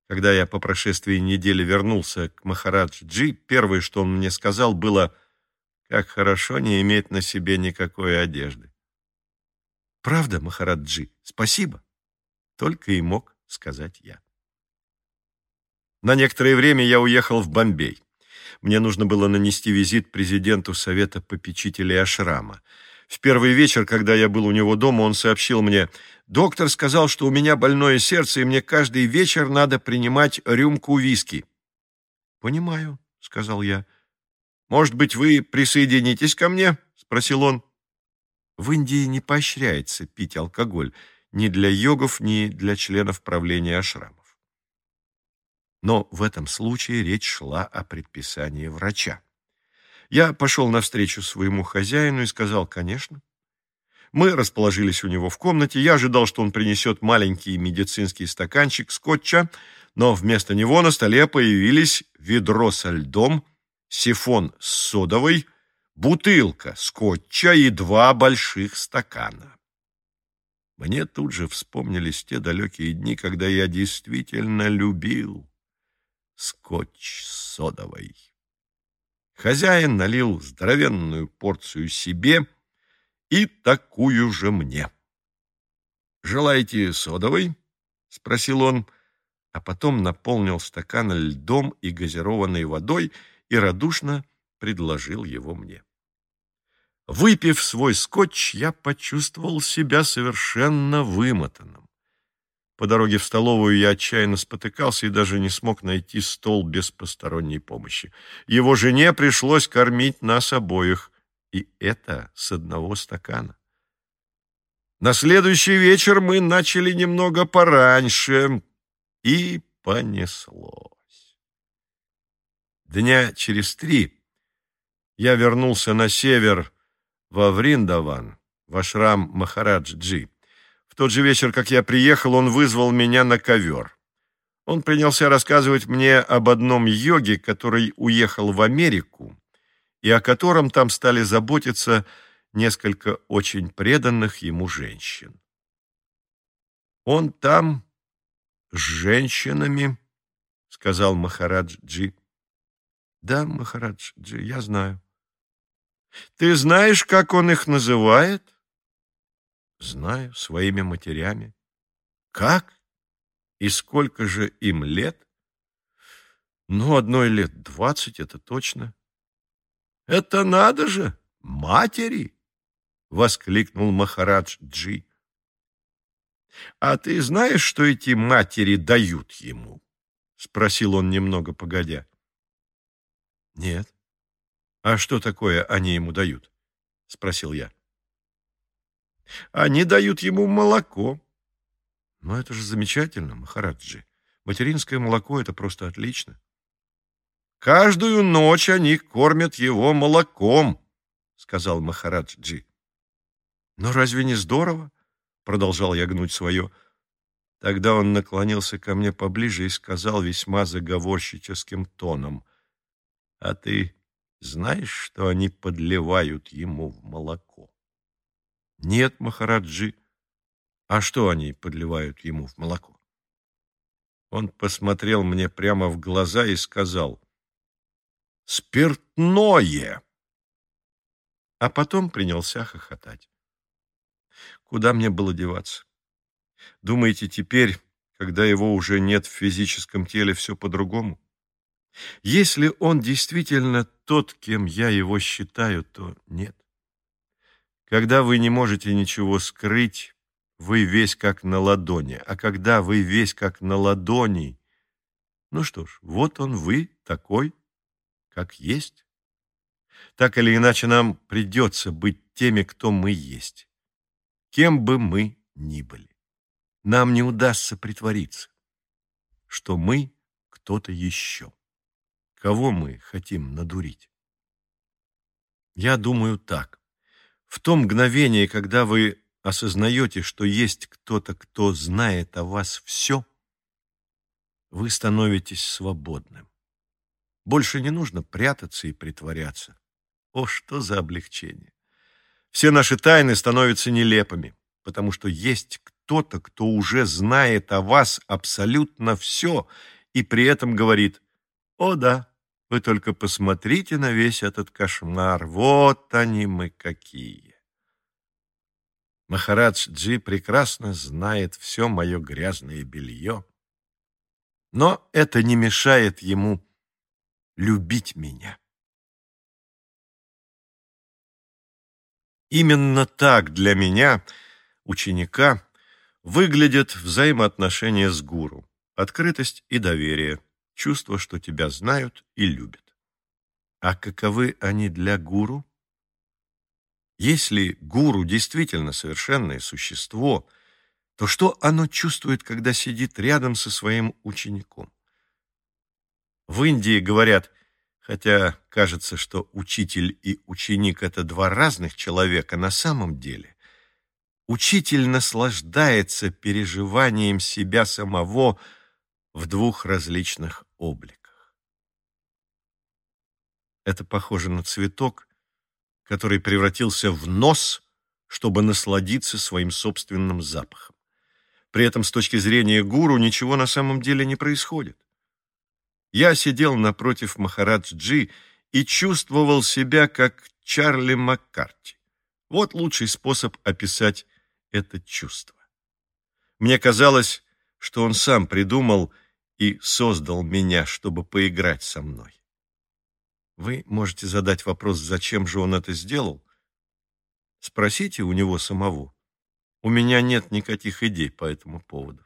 [SPEAKER 1] Когда я по прошествии недели вернулся к Махарадж-Джи, первое, что он мне сказал, было, как хорошо не иметь на себе никакой одежды. «Правда, Махараджи, спасибо!» Только и мог сказать я. На некоторое время я уехал в Бомбей. Мне нужно было нанести визит президенту Совета попечителей Ашрама. В первый вечер, когда я был у него дома, он сообщил мне, «Доктор сказал, что у меня больное сердце, и мне каждый вечер надо принимать рюмку виски». «Понимаю», — сказал я. «Может быть, вы присоединитесь ко мне?» — спросил он. В Индии не поощряется пить алкоголь ни для йогов, ни для членов правления ашрамов. Но в этом случае речь шла о предписании врача. Я пошел навстречу своему хозяину и сказал, конечно. Мы расположились у него в комнате. Я ожидал, что он принесет маленький медицинский стаканчик скотча, но вместо него на столе появились ведро со льдом, сифон с содовой, бутылка скотча и два больших стакана. Мне тут же вспомнились те далекие дни, когда я действительно любил скотч с содовой. Хозяин налил здоровенную порцию себе и такую же мне. «Желаете содовой?» — спросил он, а потом наполнил стакан льдом и газированной водой и радушно предложил его мне. Выпив свой скотч, я почувствовал себя совершенно вымотанным. По дороге в столовую я отчаянно спотыкался и даже не смог найти стол без посторонней помощи. Его жене пришлось кормить нас обоих, и это с одного стакана. На следующий вечер мы начали немного пораньше, и понеслось. Дня через три я вернулся на север, во Вриндаван, в ашрам Махарадж-Джи. Тот же вечер, как я приехал, он вызвал меня на ковер. Он принялся рассказывать мне об одном йоге, который уехал в Америку, и о котором там стали заботиться несколько очень преданных ему женщин. «Он там с женщинами», — сказал Махарадж-Джи. «Да, Махарадж-Джи, я знаю». Ты знаешь, как он их называет? Знаю, своими матерями. Как? И сколько же им лет? Ну, одной лет двадцать, это точно. Это надо же, матери! Воскликнул Махарадж Джи. А ты знаешь, что эти матери дают ему? Спросил он немного погодя. Нет. «А что такое они ему дают?» — спросил я. «Они дают ему молоко». «Ну, это же замечательно, Махараджи. Материнское молоко — это просто отлично». «Каждую ночь они кормят его молоком», — сказал Махараджи. «Но разве не здорово?» — продолжал я гнуть свое. Тогда он наклонился ко мне поближе и сказал весьма заговорщическим тоном. «А ты знаешь, что они подливают ему в молоко? Нет, Махараджи. А что они подливают ему в молоко? Он посмотрел мне прямо в глаза и сказал, «Спиртное!» А потом принялся хохотать. Куда мне было деваться? Думаете, теперь, когда его уже нет в физическом теле, все по-другому? Если он действительно тот, кем я его считаю, то нет. Когда вы не можете ничего скрыть, вы весь как на ладони, а когда вы весь как на ладони, ну что ж, вот он вы такой, как есть. Так или иначе нам придется быть теми, кто мы есть, кем бы мы ни были. Нам не удастся притвориться, что мы кто-то еще. Кого мы хотим надурить? Я думаю так. В то мгновение, когда вы осознаете, что есть кто-то, кто знает о вас все, вы становитесь свободным. Больше не нужно прятаться и притворяться. О, что за облегчение! Все наши тайны становятся нелепыми, потому что есть кто-то, кто уже знает о вас абсолютно все и при этом говорит «О да, вы только посмотрите на весь этот кошмар. Вот они мы какие. Махарадж Джи прекрасно знает все мое грязное белье. Но это не мешает ему любить меня. Именно так для меня, ученика, выглядят взаимоотношения с гуру. Открытость и доверие, чувство, что тебя знают и любят. А каковы они для гуру? Если гуру действительно совершенное существо, то что оно чувствует, когда сидит рядом со своим учеником? В Индии говорят, хотя кажется, что учитель и ученик – это два разных человека, на самом деле учитель наслаждается переживанием себя самого в двух различных обликах. Это похоже на цветок, который превратился в нос, чтобы насладиться своим собственным запахом. При этом с точки зрения гуру ничего на самом деле не происходит. Я сидел напротив Махарадж-джи и чувствовал себя как Чарли Маккарти. Вот лучший способ описать это чувство. Мне казалось, что он сам придумал и создал меня, чтобы поиграть со мной. Вы можете задать вопрос, зачем же он это сделал? Спросите у него самого. У меня нет никаких идей по этому поводу.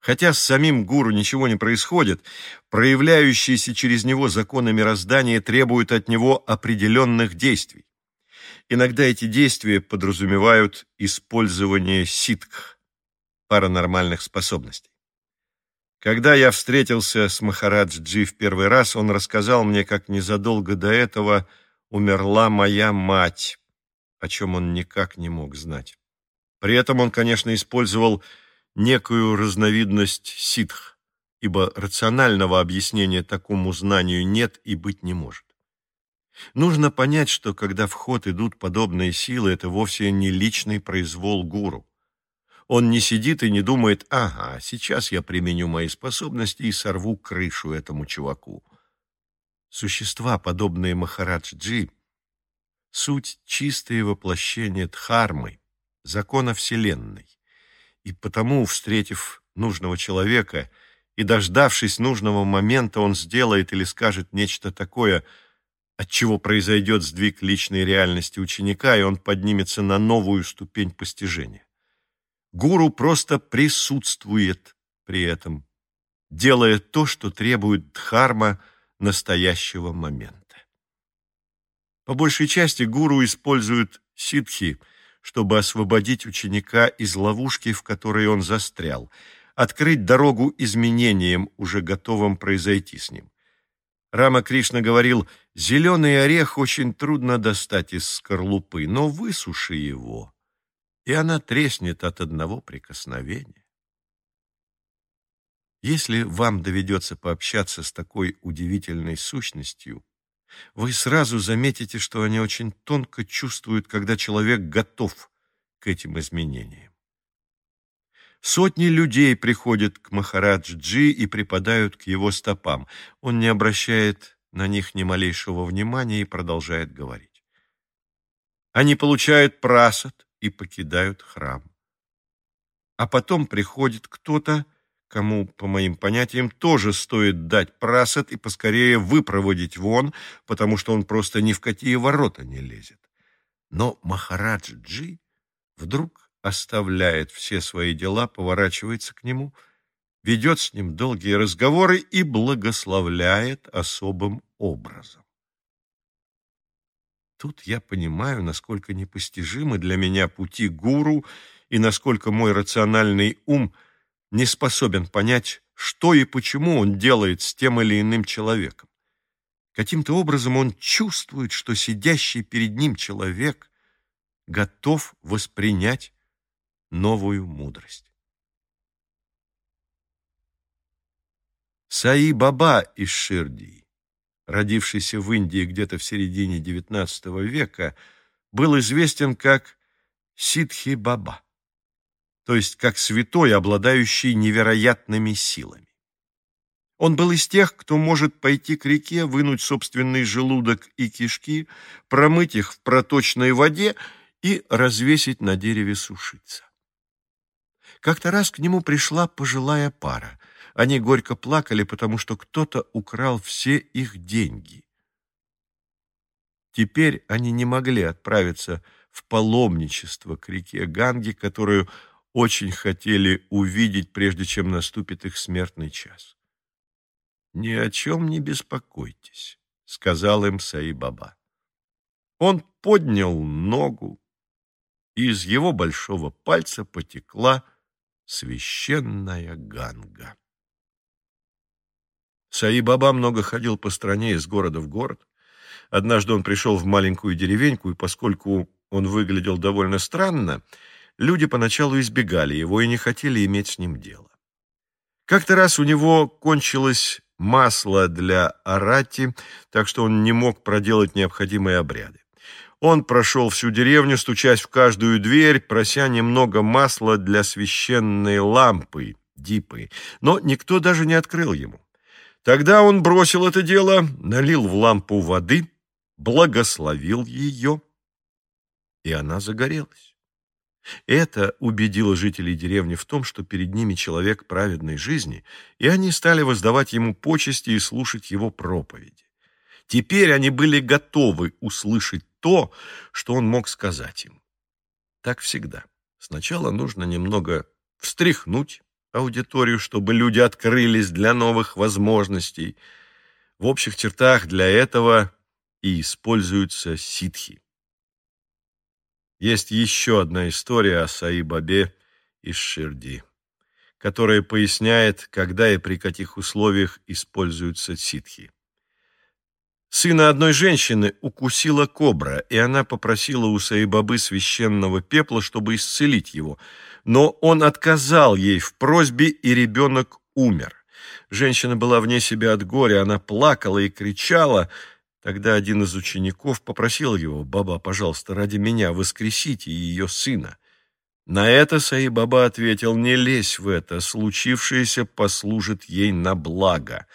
[SPEAKER 1] Хотя с самим гуру ничего не происходит, проявляющиеся через него законы мироздания требуют от него определенных действий. Иногда эти действия подразумевают использование ситх, паранормальных способностей. Когда я встретился с Махарадж-джи в первый раз, он рассказал мне, как незадолго до этого умерла моя мать, о чем он никак не мог знать. При этом он, конечно, использовал некую разновидность ситх, ибо рационального объяснения такому знанию нет и быть не может. Нужно понять, что когда в ход идут подобные силы, это вовсе не личный произвол гуру. Он не сидит и не думает, ага, сейчас я применю мои способности и сорву крышу этому чуваку. Существа, подобные Махарадж-джи, суть чистое воплощение дхармы, закона Вселенной и потому, встретив нужного человека и дождавшись нужного момента, он сделает или скажет нечто такое, от чего произойдет сдвиг личной реальности ученика, и он поднимется на новую ступень постижения. Гуру просто присутствует при этом, делая то, что требует дхарма настоящего момента. По большей части гуру используют ситхи – чтобы освободить ученика из ловушки, в которой он застрял, открыть дорогу изменениям, уже готовым произойти с ним. Рама Кришна говорил, «Зеленый орех очень трудно достать из скорлупы, но высуши его, и она треснет от одного прикосновения». Если вам доведется пообщаться с такой удивительной сущностью, вы сразу заметите, что они очень тонко чувствуют, когда человек готов к этим изменениям. Сотни людей приходят к Махарадж-джи и припадают к его стопам. Он не обращает на них ни малейшего внимания и продолжает говорить. Они получают прасад и покидают храм. А потом приходит кто-то, кому, по моим понятиям, тоже стоит дать прасад и поскорее выпроводить вон, потому что он просто ни в какие ворота не лезет. Но Махарадж-джи вдруг оставляет все свои дела, поворачивается к нему, ведет с ним долгие разговоры и благословляет особым образом. Тут я понимаю, насколько непостижимы для меня пути гуру и насколько мой рациональный ум – не способен понять, что и почему он делает с тем или иным человеком. Каким-то образом он чувствует, что сидящий перед ним человек готов воспринять новую мудрость. Саи Баба из Ширдии, родившийся в Индии где-то в середине XIX века, был известен как Сидхи Баба то есть как святой, обладающий невероятными силами. Он был из тех, кто может пойти к реке, вынуть собственный желудок и кишки, промыть их в проточной воде и развесить на дереве сушиться. Как-то раз к нему пришла пожилая пара. Они горько плакали, потому что кто-то украл все их деньги. Теперь они не могли отправиться в паломничество к реке Ганги, которую очень хотели увидеть, прежде чем наступит их смертный час. «Ни о чем не беспокойтесь», — сказал им Саи-Баба. Он поднял ногу, и из его большого пальца потекла священная ганга. Саи-Баба много ходил по стране из города в город. Однажды он пришел в маленькую деревеньку, и поскольку он выглядел довольно странно, люди поначалу избегали его и не хотели иметь с ним дело. Как-то раз у него кончилось масло для арати, так что он не мог проделать необходимые обряды. Он прошел всю деревню, стучась в каждую дверь, прося немного масла для священной лампы, дипы, но никто даже не открыл ему. Тогда он бросил это дело, налил в лампу воды, благословил ее, и она загорелась. Это убедило жителей деревни в том, что перед ними человек праведной жизни, и они стали воздавать ему почести и слушать его проповеди. Теперь они были готовы услышать то, что он мог сказать им. Так всегда. Сначала нужно немного встряхнуть аудиторию, чтобы люди открылись для новых возможностей. В общих чертах для этого и используются ситхи. Есть еще одна история о Саи-Бабе из Ширди, которая поясняет, когда и при каких условиях используются ситхи. Сына одной женщины укусила кобра, и она попросила у Саибабы священного пепла, чтобы исцелить его. Но он отказал ей в просьбе, и ребенок умер. Женщина была вне себя от горя, она плакала и кричала. Тогда один из учеников попросил его, «Баба, пожалуйста, ради меня воскресите ее сына». На это Саибаба ответил, «Не лезь в это, случившееся послужит ей на благо».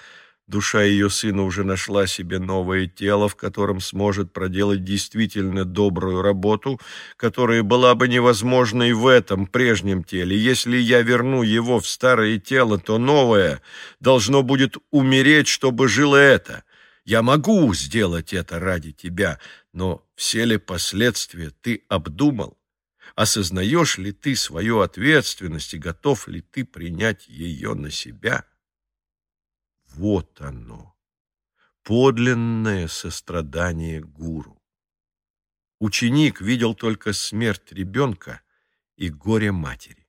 [SPEAKER 1] Душа ее сына уже нашла себе новое тело, в котором сможет проделать действительно добрую работу, которая была бы невозможна и в этом прежнем теле. Если я верну его в старое тело, то новое должно будет умереть, чтобы жило это. Я могу сделать это ради тебя, но все ли последствия ты обдумал? Осознаешь ли ты свою ответственность и готов ли ты принять ее на себя?» Вот оно, подлинное сострадание гуру. Ученик видел только смерть ребенка и горе матери.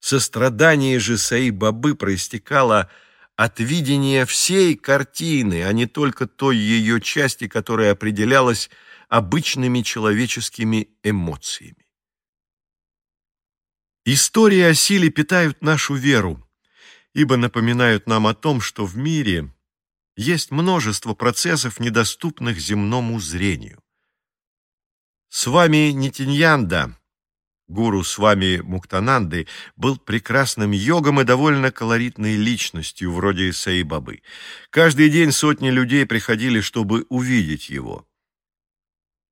[SPEAKER 1] Сострадание же Саи-Бабы проистекало от видения всей картины, а не только той ее части, которая определялась обычными человеческими эмоциями. Истории о силе питают нашу веру, ибо напоминают нам о том, что в мире есть множество процессов, недоступных земному зрению. С вами Нитиньянда, гуру с вами Муктананды, был прекрасным йогом и довольно колоритной личностью, вроде Саибабы. Каждый день сотни людей приходили, чтобы увидеть его.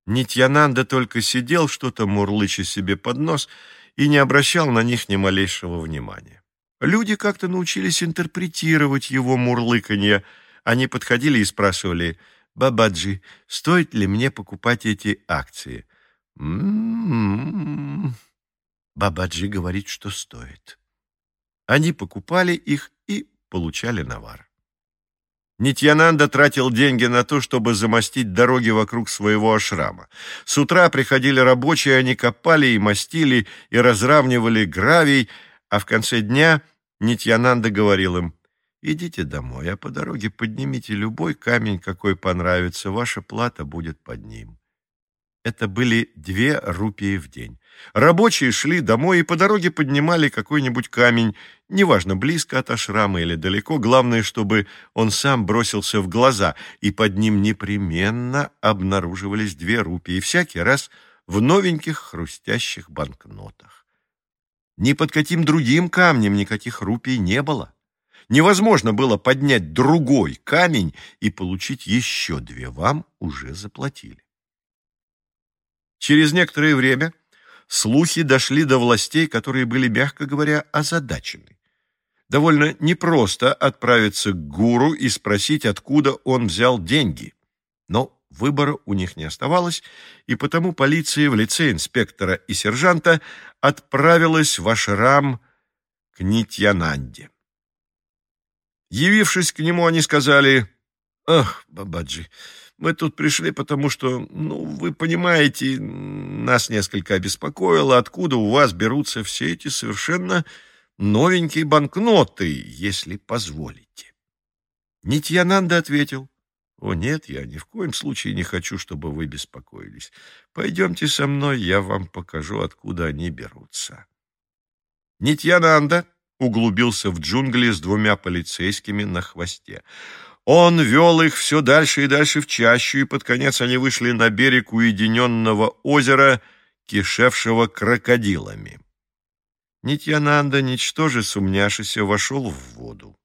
[SPEAKER 1] Нитьянанда только сидел, что-то мурлыча себе под нос, и не обращал на них ни малейшего внимания. Люди как-то научились интерпретировать его мурлыканье. Они подходили и спрашивали, «Бабаджи, стоит ли мне покупать эти акции?» «М-м-м». Бабаджи говорит, что стоит. Они покупали их и получали навар. Нитьянанда тратил деньги на то, чтобы замостить дороги вокруг своего ашрама. С утра приходили рабочие, они копали и мастили, и разравнивали гравий, а в конце дня Нитьянанда говорил им, «Идите домой, а по дороге поднимите любой камень, какой понравится, ваша плата будет под ним». Это были две рупии в день. Рабочие шли домой и по дороге поднимали какой-нибудь камень, неважно, близко от ашрама или далеко, главное, чтобы он сам бросился в глаза, и под ним непременно обнаруживались две рупии, всякий раз в новеньких хрустящих банкнотах. Ни под каким другим камнем никаких рупий не было. Невозможно было поднять другой камень и получить еще две. Вам уже заплатили. Через некоторое время слухи дошли до властей, которые были, мягко говоря, озадачены. Довольно непросто отправиться к гуру и спросить, откуда он взял деньги. Но Выбора у них не оставалось, и потому полиция в лице инспектора и сержанта отправилась в ашрам к Нитьянанде. Явившись к нему, они сказали, «Ах, Бабаджи, мы тут пришли, потому что, ну, вы понимаете, нас несколько обеспокоило, откуда у вас берутся все эти совершенно новенькие банкноты, если позволите». Нитьянанда ответил, О, нет, я ни в коем случае не хочу, чтобы вы беспокоились. Пойдемте со мной, я вам покажу, откуда они берутся. Нитьянанда углубился в джунгли с двумя полицейскими на хвосте. Он вел их все дальше и дальше в чащу, и под конец они вышли на берег уединенного озера, кишевшего крокодилами. Нитьянанда, ничтоже сумняшися, вошел в воду.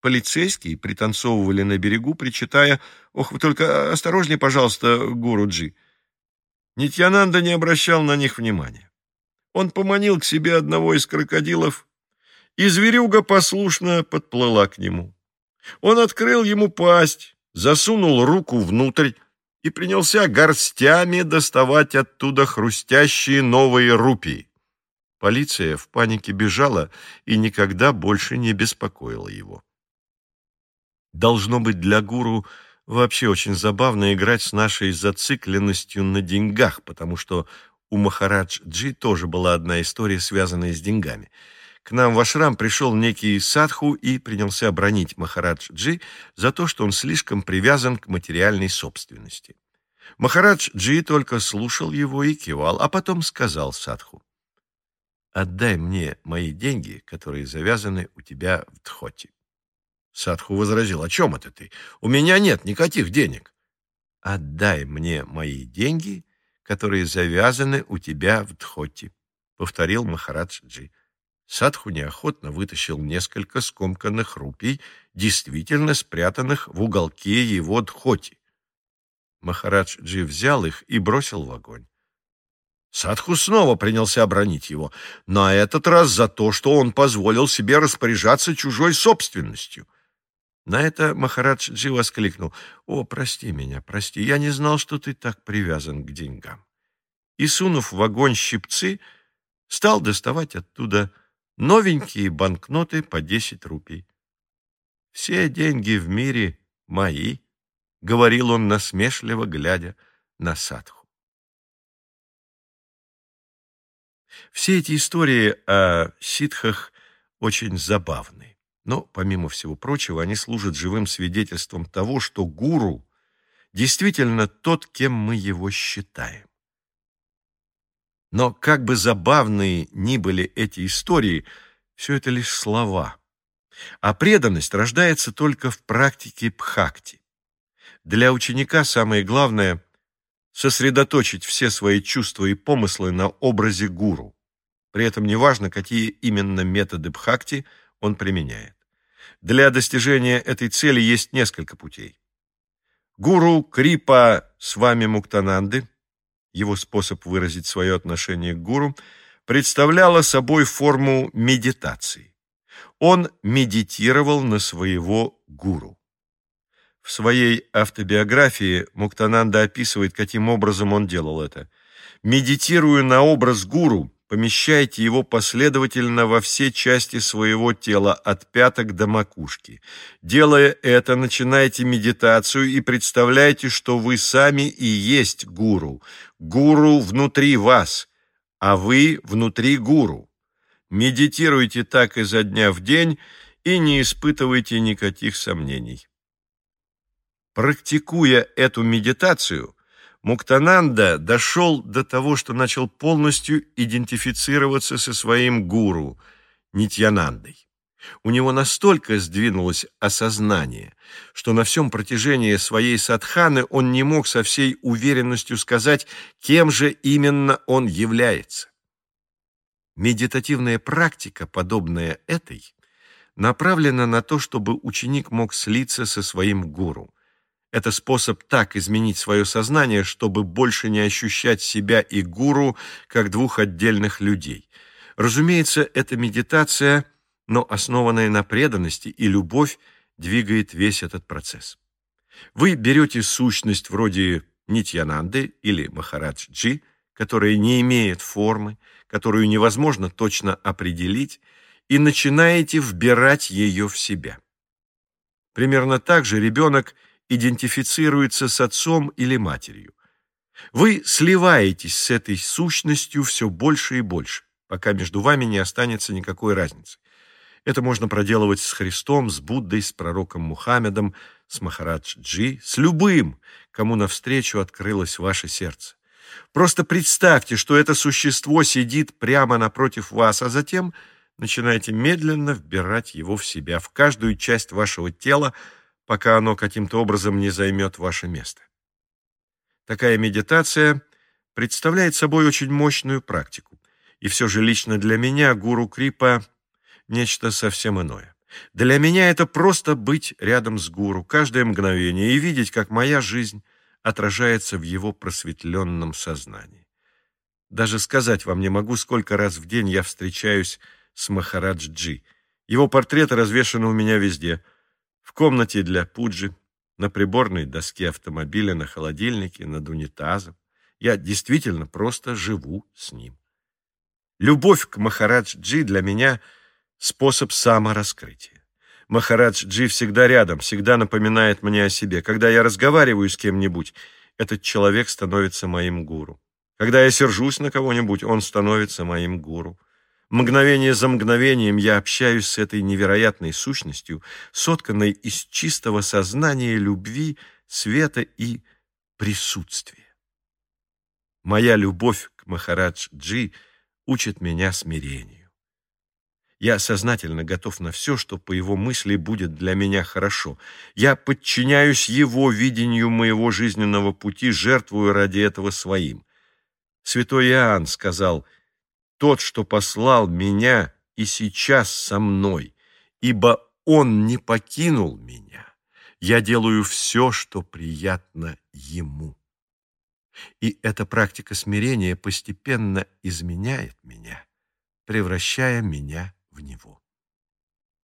[SPEAKER 1] Полицейские пританцовывали на берегу, причитая «Ох, вы только осторожнее, пожалуйста, Гуруджи». Нитьянанда не обращал на них внимания. Он поманил к себе одного из крокодилов, и зверюга послушно подплыла к нему. Он открыл ему пасть, засунул руку внутрь и принялся горстями доставать оттуда хрустящие новые рупии. Полиция в панике бежала и никогда больше не беспокоила его. Должно быть, для гуру вообще очень забавно играть с нашей зацикленностью на деньгах, потому что у Махарадж-джи тоже была одна история, связанная с деньгами. К нам в ашрам пришел некий садху и принялся бронить Махарадж-джи за то, что он слишком привязан к материальной собственности. Махарадж-джи только слушал его и кивал, а потом сказал садху, «Отдай мне мои деньги, которые завязаны у тебя в Дхоте». Садху возразил, «О чем это ты? У меня нет никаких денег». «Отдай мне мои деньги, которые завязаны у тебя в Дхоте», — повторил Махарадж-джи. Садху неохотно вытащил несколько скомканных рупий, действительно спрятанных в уголке его Дхоти. Махарадж-джи взял их и бросил в огонь. Садху снова принялся обронить его, на этот раз за то, что он позволил себе распоряжаться чужой собственностью. На это Махарадж-джи воскликнул. «О, прости меня, прости, я не знал, что ты так привязан к деньгам». И, сунув в огонь щипцы, стал доставать оттуда новенькие банкноты по десять рупий. «Все деньги в мире мои», — говорил он насмешливо, глядя на Садху. Все эти истории о ситхах очень забавны. Но, помимо всего прочего, они служат живым свидетельством того, что гуру действительно тот, кем мы его считаем. Но как бы забавные ни были эти истории, все это лишь слова. А преданность рождается только в практике бхакти. Для ученика самое главное – сосредоточить все свои чувства и помыслы на образе гуру. При этом неважно, какие именно методы бхакти он применяет. Для достижения этой цели есть несколько путей. Гуру Крипа с вами Муктананды, его способ выразить свое отношение к гуру, представляла собой форму медитации. Он медитировал на своего гуру. В своей автобиографии Муктананда описывает, каким образом он делал это. «Медитируя на образ гуру, Помещайте его последовательно во все части своего тела, от пяток до макушки. Делая это, начинайте медитацию и представляйте, что вы сами и есть гуру. Гуру внутри вас, а вы внутри гуру. Медитируйте так изо дня в день и не испытывайте никаких сомнений. Практикуя эту медитацию, Муктананда дошел до того, что начал полностью идентифицироваться со своим гуру, Нитьянандой. У него настолько сдвинулось осознание, что на всем протяжении своей садханы он не мог со всей уверенностью сказать, кем же именно он является. Медитативная практика, подобная этой, направлена на то, чтобы ученик мог слиться со своим гуру. Это способ так изменить свое сознание, чтобы больше не ощущать себя и гуру как двух отдельных людей. Разумеется, это медитация, но основанная на преданности, и любовь двигает весь этот процесс. Вы берете сущность вроде Нитьянанды или Махараджи, которая не имеет формы, которую невозможно точно определить, и начинаете вбирать ее в себя. Примерно так же ребенок – идентифицируется с отцом или матерью. Вы сливаетесь с этой сущностью все больше и больше, пока между вами не останется никакой разницы. Это можно проделывать с Христом, с Буддой, с пророком Мухаммедом, с Махарадж-джи, с любым, кому навстречу открылось ваше сердце. Просто представьте, что это существо сидит прямо напротив вас, а затем начинайте медленно вбирать его в себя, в каждую часть вашего тела, пока оно каким-то образом не займет ваше место. Такая медитация представляет собой очень мощную практику. И все же лично для меня гуру Крипа – нечто совсем иное. Для меня это просто быть рядом с гуру каждое мгновение и видеть, как моя жизнь отражается в его просветленном сознании. Даже сказать вам не могу, сколько раз в день я встречаюсь с Махарадж-джи. Его портреты развешаны у меня везде. Комнате для пуджи, на приборной доске автомобиля, на холодильнике, над унитазом. Я действительно просто живу с ним. Любовь к Махарадж-джи для меня — способ самораскрытия. Махарадж-джи всегда рядом, всегда напоминает мне о себе. Когда я разговариваю с кем-нибудь, этот человек становится моим гуру. Когда я сержусь на кого-нибудь, он становится моим гуру. Мгновение за мгновением я общаюсь с этой невероятной сущностью, сотканной из чистого сознания любви, света и присутствия. Моя любовь к Махарадж-джи учит меня смирению. Я сознательно готов на все, что по его мысли будет для меня хорошо. Я подчиняюсь его видению моего жизненного пути, жертвую ради этого своим. Святой Иоанн сказал, «Тот, что послал меня и сейчас со мной, ибо он не покинул меня, я делаю все, что приятно ему». И эта практика смирения постепенно изменяет меня, превращая меня в него.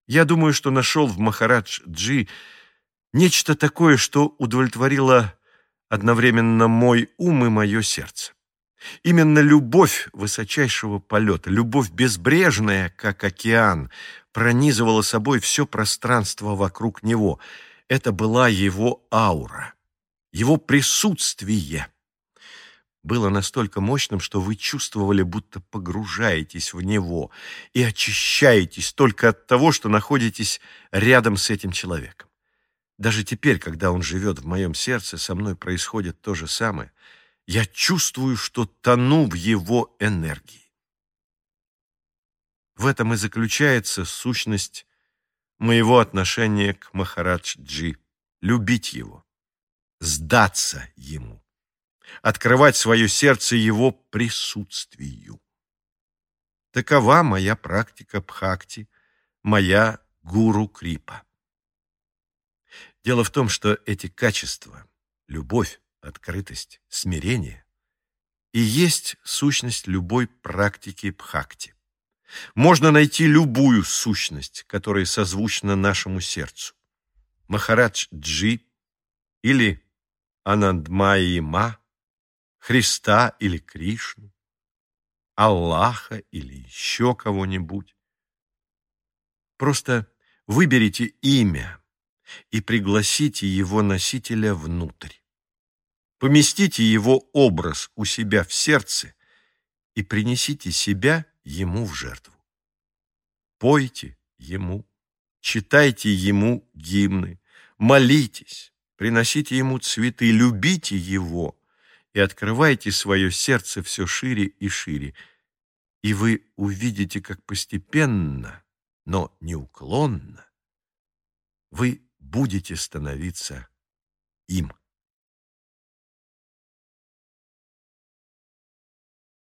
[SPEAKER 1] Я думаю, что нашел в Махарадж-джи нечто такое, что удовлетворило одновременно мой ум и мое сердце. Именно любовь высочайшего полета, любовь безбрежная, как океан, пронизывала собой все пространство вокруг него. Это была его аура, его присутствие было настолько мощным, что вы чувствовали, будто погружаетесь в него и очищаетесь только от того, что находитесь рядом с этим человеком. Даже теперь, когда он живет в моем сердце, со мной происходит то же самое. Я чувствую, что тону в его энергии. В этом и заключается сущность моего отношения к Махарадж-джи. Любить его, сдаться ему открывать свое сердце его присутствию. Такова моя практика бхакти, моя гуру Крипа. Дело в том, что эти качества — любовь, открытость, смирение — и есть сущность любой практики бхакти. Можно найти любую сущность, которая созвучна нашему сердцу. Махарадж Джи или Анандмайи Ма Христа или Кришну, Аллаха или еще кого-нибудь. Просто выберите имя и пригласите его носителя внутрь. Поместите его образ у себя в сердце и принесите себя ему в жертву. Пойте ему, читайте ему гимны, молитесь, приносите ему цветы, любите его – и открывайте свое сердце все шире и шире, и вы увидите, как постепенно, но неуклонно вы будете становиться им.